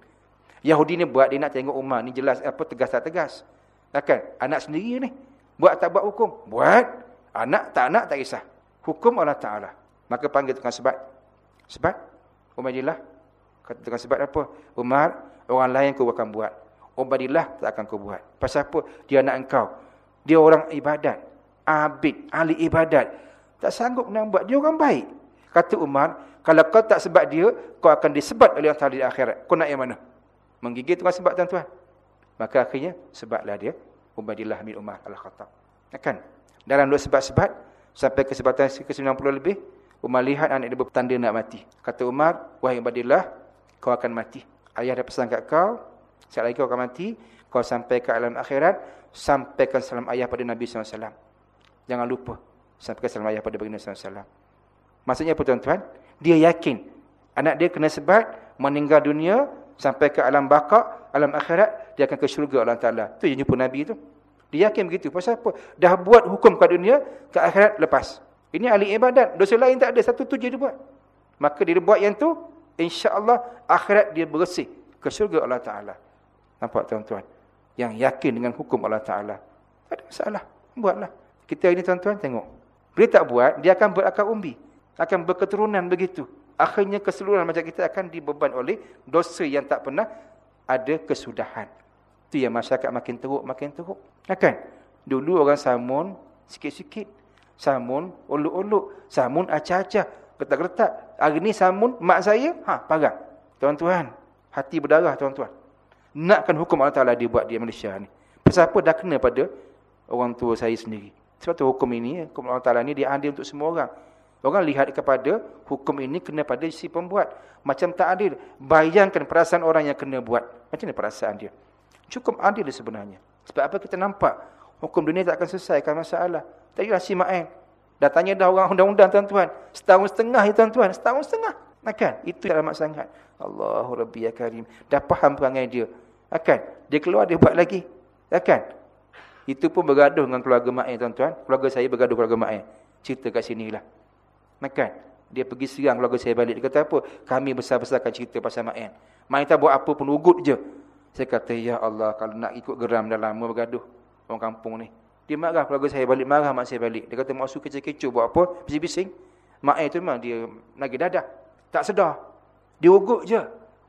Yahudi ni buat, dia nak tengok Umar ni jelas apa tegas tak tegas. Akan? Anak sendiri ni. Buat tak buat hukum? Buat. Anak tak anak tak kisah. Hukum Allah Ta'ala. Maka panggil tukang sebat. Sebat? Umayyillah. Kata tukang sebat apa? Umar, orang lain kau akan buat. Umayyillah tak akan kau buat. Pasal apa? Dia anak engkau. Dia orang ibadat. Abid. Ahli ibadat. Tak sanggup nak buat. Dia orang baik. Kata Umar, kalau kau tak sebab dia, kau akan disebat oleh Allah di akhirat. Kau nak yang mana? Menggigit tukang sebab tuan-tuan. Maka akhirnya, sebablah dia. Ubadillah bin Umar al-Khattab. Kan? Dalam dua sebab-sebab, sampai ke sebatan ke-90 lebih, Umar lihat anak dia bertanda nak mati. Kata Umar, wahai Ubadillah, kau akan mati. Ayah dah pesan kat kau, sekali lagi kau akan mati. Kau sampai ke alam akhirat, sampaikan salam ayah pada Nabi SAW. Jangan lupa. Sampaikan salam ayah pada Nabi SAW. Maksudnya apa tuan-tuan? Dia yakin. Anak dia kena sebat, meninggal dunia, sampai ke alam baka, alam akhirat, dia akan ke syurga Allah Ta'ala. Itu yang jumpa Nabi itu. Dia yakin begitu. Pasal apa? Dah buat hukum ke dunia, ke akhirat lepas. Ini ahli ibadat. Dosa lain tak ada. Satu tu je dia buat. Maka dia buat yang tu, insya Allah akhirat dia bersih. Ke syurga Allah Ta'ala. Nampak tuan-tuan? Yang yakin dengan hukum Allah Ta'ala. Tak ada masalah. Buatlah. Kita ini tuan-tuan tengok. Bila tak buat, dia akan berakal umbi. Akan berketurunan begitu. Akhirnya keseluruhan macam kita akan dibeban oleh dosa yang tak pernah ada kesudahan. Itu yang masyarakat makin teruk, makin teruk. Kan? Dulu orang samun sikit-sikit. Samun olok-olok. Samun acah-acah. Getak-getak. Hari ni samun mak saya, ha, parah. Tuan-tuan, hati berdarah tuan-tuan. Nakkan hukum Allah Ta'ala dibuat di Malaysia ni. Pasal apa dah kena pada orang tua saya sendiri. Sebab tu hukum ini, hukum Allah Ta'ala ni dia adil untuk semua orang. Orang lihat kepada hukum ini kena pada si pembuat. Macam tak adil. Bayangkan perasaan orang yang kena buat. Macam mana perasaan dia? Cukup adil sebenarnya. Sebab apa kita nampak? Hukum dunia tak akan selesaikan masalah. Tadi lah si Ma'en. Dah tanya dah orang undang-undang tuan-tuan. Setahun setengah ya tuan-tuan. Setahun setengah. Akan? Itu yang amat sangat. Allahu Rabbi ya Karim. Dah faham perangai dia. Akan? Dia keluar dia buat lagi. Akan? Itu pun bergaduh dengan keluarga Ma'en tuan-tuan. Keluarga saya bergaduh keluarga Ma'en. Cerita kat sini lah. Akan? Dia pergi serang keluarga saya balik. Dia kata apa? Kami besar-besarkan cerita pasal Ma'en. Ma'en tak buat apa pun ugut je. Saya kata, Ya Allah, kalau nak ikut geram dah lama bergaduh. Orang kampung ni. Dia marah keluarga saya balik. Marah mak saya balik. Dia kata, maksud kecil-kecil buat apa? Bising-bising. Mak air tu memang dia lagi dadah. Tak sedar. Dia ugut je.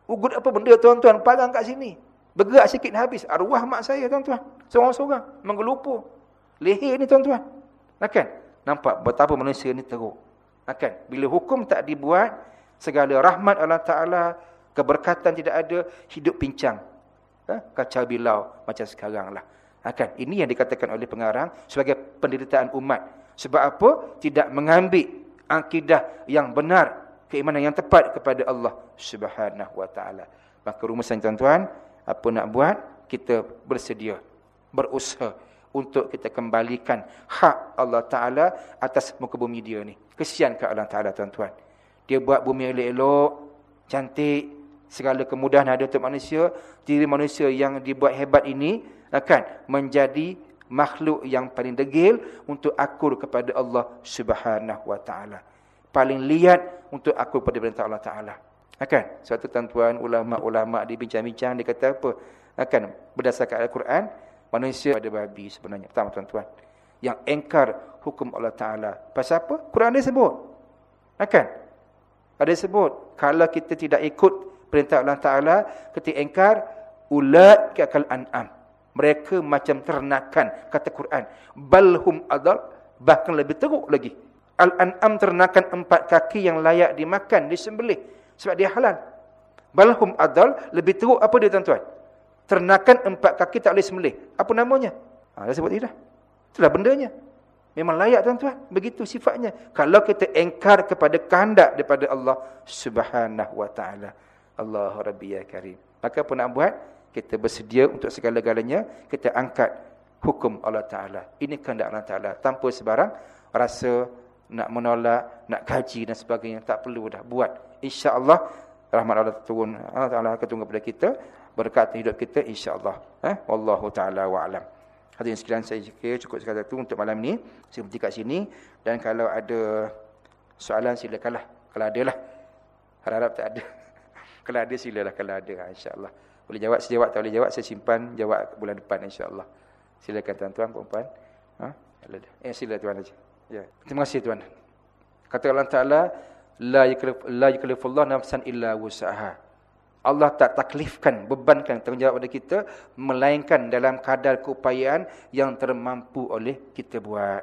Ugut apa benda tuan-tuan? Parang kat sini. Bergerak sikit habis. Arwah mak saya tuan-tuan. Seorang-seorang. Menggelupur. Leher ni tuan-tuan. Nampak betapa manusia ni teruk. Kan? Bila hukum tak dibuat, segala rahmat Allah Ta'ala, keberkatan tidak ada, hidup pincang ha? kacau bilau macam sekarang lah. Ha, kan? Ini yang dikatakan oleh pengarang sebagai penderitaan umat. Sebab apa? Tidak mengambil akidah yang benar, keimanan yang tepat kepada Allah Subhanahu Wa Taala. Maka rumusan tuan-tuan, apa nak buat? Kita bersedia, berusaha untuk kita kembalikan hak Allah Taala atas muka bumi dia ni. Kesian ke Allah Taala tuan-tuan. Dia buat bumi elok-elok, cantik, segala kemudahan ada untuk manusia, diri manusia yang dibuat hebat ini akan menjadi makhluk yang paling degil untuk akur kepada Allah Subhanahu wa taala. Paling liat untuk akur kepada perintah Allah taala. Akan suatu tuan ulama-ulama dibincang-bincang dia kata apa? Akan berdasarkan Al-Quran manusia ada babi sebenarnya. Pertama tuan-tuan yang engkar hukum Allah taala. Pasal apa? Quran dia sebut. Akan ada sebut kalau kita tidak ikut perintah Allah Ta'ala ketika engkar ulat akal an'am. Mereka macam ternakan kata Quran. Balhum adal bahkan lebih teruk lagi. Al-an'am ternakan empat kaki yang layak dimakan disembelih sebab dia halal. Balhum adal lebih teruk apa dia tuan-tuan? Ternakan empat kaki tak boleh sembelih. Apa namanya? Ha, dah sebut tidak itulah bendanya Memang layak tuan-tuan. Begitu sifatnya. Kalau kita engkar kepada kehendak daripada Allah subhanahu wa ta'ala. Allah Rabbi ya Karim. Maka apa nak buat? Kita bersedia untuk segala-galanya. Kita angkat hukum Allah Ta'ala. Ini kehendak Allah Ta'ala. Tanpa sebarang rasa nak menolak, nak kaji dan sebagainya. Tak perlu dah buat. InsyaAllah rahmat Allah turun. Allah Ta'ala akan tunggu pada kita. Berkat hidup kita insyaAllah. Eh? Wallahu Ta'ala wa'alam. Hadirin sekalian saya kira cukup sekadar itu untuk malam ni. Saya berhenti kat sini. Dan kalau ada soalan silakanlah. Kalau ada lah. Harap-harap tak ada. <laughs> Kalau ada silalah kalau ada ha, insya-Allah. Boleh jawab sejawab tak boleh jawab saya simpan jawab bulan depan insya-Allah. Silakan tuan-tuan puan-puan. Ha? Eh sila tuan aja. Ya. Terima kasih tuan. Kata Allah Taala la yuklifullah nafsan illa wusaha. Allah tak taklifkan, bebankan tanggungjawab pada kita melainkan dalam kadar keupayaan yang termampu oleh kita buat.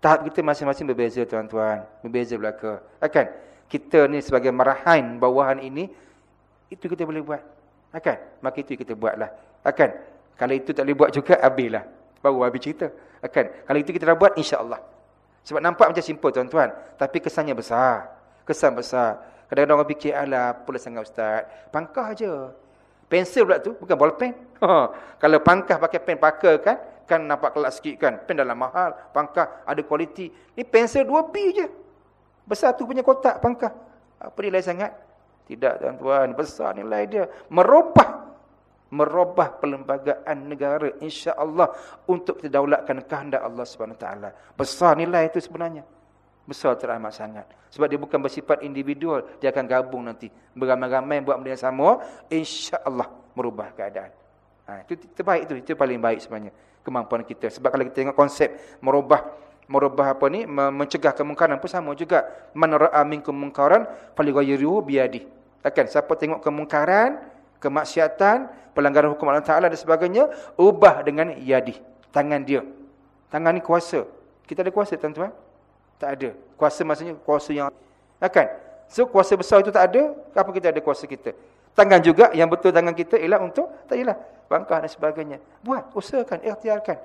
Tahap kita masing-masing berbeza tuan-tuan, berbeza belaka. Akan kita ni sebagai marahan bawahan ini itu kita boleh buat. Akan maka itu kita buatlah. Akan kalau itu tak boleh buat juga habislah. Baru habis cerita. Akan kalau itu kita dah buat insya-Allah sebab nampak macam simple tuan-tuan. Tapi kesannya besar. Kesan besar kadang-kadang orang fikir alah apalah sangat ustaz pangkah aja Pensel pula tu bukan bolpen. <laughs> Ha. Kalau pangkah pakai pen pakai kan, kan nampak kelas sikit kan. Pen dalam mahal, pangkah ada kualiti. Ni pensel 2B je. Besar tu punya kotak pangkah. Apa nilai sangat? Tidak tuan-tuan, besar nilai dia. Merubah merubah perlembagaan negara insya-Allah untuk kita daulatkan kehendak Allah Subhanahu taala. Besar nilai itu sebenarnya. Besar teramat sangat. Sebab dia bukan bersifat individual, dia akan gabung nanti beramai-ramai buat benda yang sama, insya-Allah merubah keadaan. Ha, itu terbaik itu, itu paling baik sebenarnya kemampuan kita. Sebab kalau kita tengok konsep merubah merubah apa ni mencegah kemungkaran pun sama juga man ra'a minkum munkaran falyughayyirhu biyadi. Takkan siapa tengok kemungkaran, kemaksiatan, pelanggaran hukum Allah Taala dan sebagainya, ubah dengan yadi, tangan dia. Tangan ni kuasa. Kita ada kuasa tuan-tuan? Tak ada. Kuasa maksudnya kuasa yang akan. So kuasa besar itu tak ada, apa kita ada kuasa kita? Tangan juga yang betul tangan kita ialah untuk tak ialah bangkah dan sebagainya. Buat, usahakan, ikhtiarkan.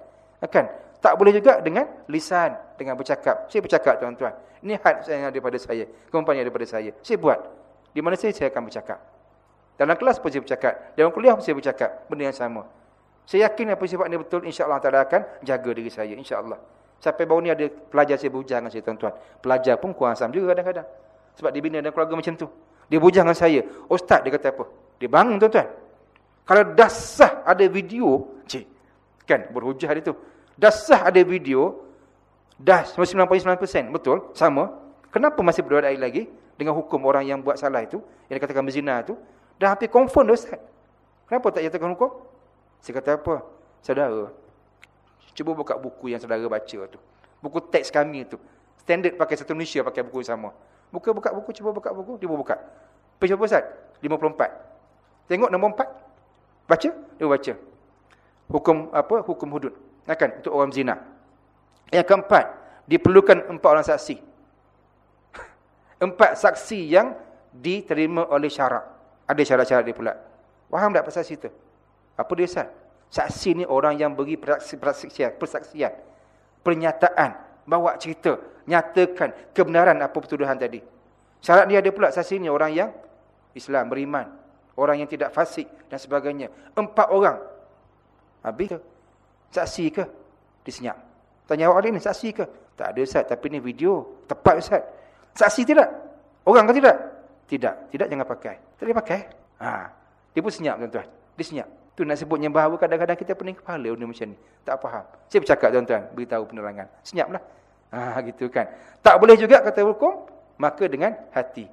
Akan. Tak boleh juga dengan lisan, dengan bercakap. Saya bercakap tuan-tuan. Ini had yang ada pada saya, kemampuan yang ada pada saya. Saya buat. Di mana saya saya akan bercakap. Dalam kelas pun saya bercakap, dalam kuliah pun saya bercakap, benda yang sama. Saya yakin apa sifat ini betul, insya-Allah taala akan jaga diri saya, insya-Allah. Sampai baru ni ada pelajar saya berhujah dengan saya tuan-tuan. Pelajar pun kurang asam juga kadang-kadang. Sebab dia bina dalam keluarga macam tu. Dia berhujah dengan saya. Ustaz dia kata apa? Dia bangun tuan-tuan. Kalau dah sah ada video, cik. Kan berhujah dia tu. Dah sah ada video, dah 99%, betul? Sama. Kenapa masih berdoa lagi dengan hukum orang yang buat salah itu, yang dikatakan berzina itu? Dah hampir confirm dah Ustaz. Kenapa tak nyatakan hukum? Saya kata apa? Saudara, Cuba buka buku yang saudara baca tu. Buku teks kami tu. Standard pakai satu Malaysia pakai buku sama. Buka buka buku, cuba buka buku, dia buka. Apa Ustaz? 54. Tengok nombor 4. Baca, dia baca. Hukum apa? Hukum hudud. Akan untuk orang zina. Yang keempat, diperlukan empat orang saksi. <laughs> Empat saksi yang diterima oleh syarak. Ada syarat-syarat dia pula. Faham tak pasal situ? Apa dia Ustaz? Saksi ni orang yang beri persaksian, pernyataan, bawa cerita, nyatakan kebenaran apa pertuduhan tadi. Syarat dia ada pula saksi ni orang yang Islam, beriman, orang yang tidak fasik dan sebagainya. Empat orang. Habis ke? Saksi ke? Disenyap. Tanya awak ni, saksi ke? Tak ada Ustaz, tapi ni video. Tepat Ustaz. Saksi tidak? Orang ke tidak? Tidak. Tidak jangan pakai. Tak boleh pakai. Ha. Dia pun senyap tuan-tuan. Dia senyap. Tu nak sebutnya bahawa kadang-kadang kita pening kepala benda macam ni. Tak faham. Saya bercakap tuan-tuan, beritahu penerangan. Senyaplah. Ha gitu kan. Tak boleh juga kata hukum, maka dengan hati.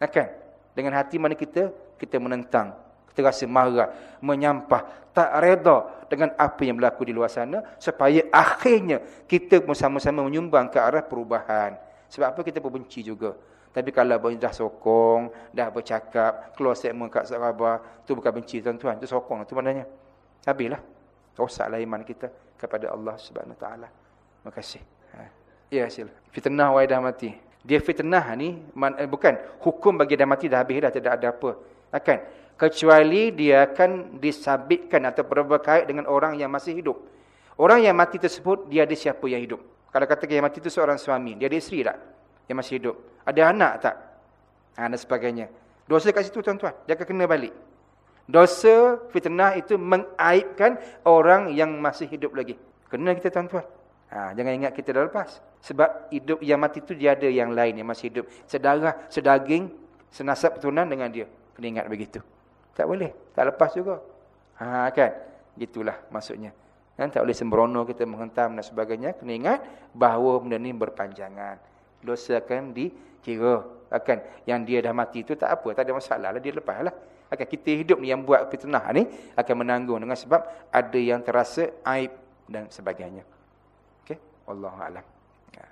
Kan? Dengan hati mana kita kita menentang, kita rasa marah, menyampah, tak reda dengan apa yang berlaku di luar sana supaya akhirnya kita bersama-sama menyumbang ke arah perubahan. Sebab apa kita pun benci juga. Tapi kalau dah sokong, dah bercakap, keluar segmen kat Sabah, tu bukan benci tuan-tuan, tu sokong tu maknanya. Habislah. Rosaklah iman kita kepada Allah Subhanahu Taala. Terima kasih. Ha. Ya, sila. Fitnah wai dah mati. Dia fitnah ni man, eh, bukan hukum bagi dah mati dah habis dah tidak ada apa. Akan kecuali dia akan disabitkan atau berkait dengan orang yang masih hidup. Orang yang mati tersebut dia ada siapa yang hidup? Kalau kata yang mati itu seorang suami, dia ada isteri tak? Yang masih hidup. Ada anak tak? Ha, dan sebagainya. Dosa kat situ tuan-tuan. Dia akan kena balik. Dosa fitnah itu mengaibkan orang yang masih hidup lagi. Kena kita tuan-tuan. Ha, jangan ingat kita dah lepas. Sebab hidup yang mati itu dia ada yang lain yang masih hidup. Sedarah, sedaging, senasab keturunan dengan dia. Kena ingat begitu. Tak boleh. Tak lepas juga. Ha, kan? Gitulah maksudnya. Dan tak boleh sembrono kita menghentam dan sebagainya. Kena ingat bahawa benda ini berpanjangan. Dosa akan di kira akan yang dia dah mati itu tak apa, tak ada masalah lah, dia lepaslah. Akan kita hidup ni yang buat fitnah ni akan menanggung dengan sebab ada yang terasa aib dan sebagainya. Okey, wallahu alam. Ya.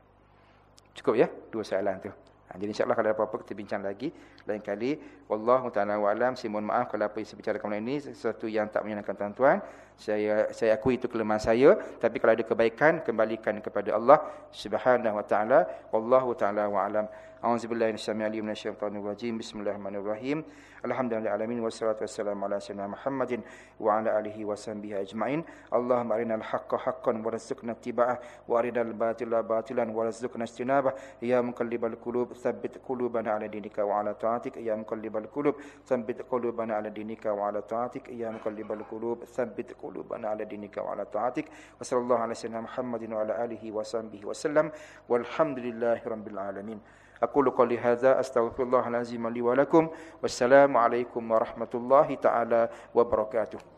Cukup ya dua soalan tu. Ha, jadi insya-Allah kalau ada apa-apa kita bincang lagi lain kali. Wallahu taala wa alam. Saya mohon maaf kalau apa yang saya bicarakan ini sesuatu yang tak menyenangkan tuan-tuan. Saya saya akui itu kelemahan saya, tapi kalau ada kebaikan kembalikan kepada Allah Subhanahu wa taala. Wallahu taala wa alam. A'udzubillahi minasyaitonir minasyaitonir rajim. Bismillahirrahmanirrahim. Alhamdulillahirabbil wassalatu wassalamu ala sayyidina Muhammadin wa ala alihi wasahbihi ajmain. Allahumma arinal haqqo haqqan warzuqna ittiba'ah wa arinal batila batilan warzuqna ijtinabah. Ya muqallibal qulub tsabbit qulubana ala dinika wa ala ta'atik. Ya muqallibal qulub tsabbit qulubana ala dinika wa ala ta'atik. Ya muqallibal qulub tsabbit quluban ala dinika wa ala taatik. Wa sallallahu ala sayyidina muhammadin wa ala alihi wa sahbihi wa sallam. Walhamdulillahi rabbil alamin. Aqulu qali hadza astaghfirullah alazim li wa lakum. Wassalamu alaikum warahmatullahi taala wabarakatuh.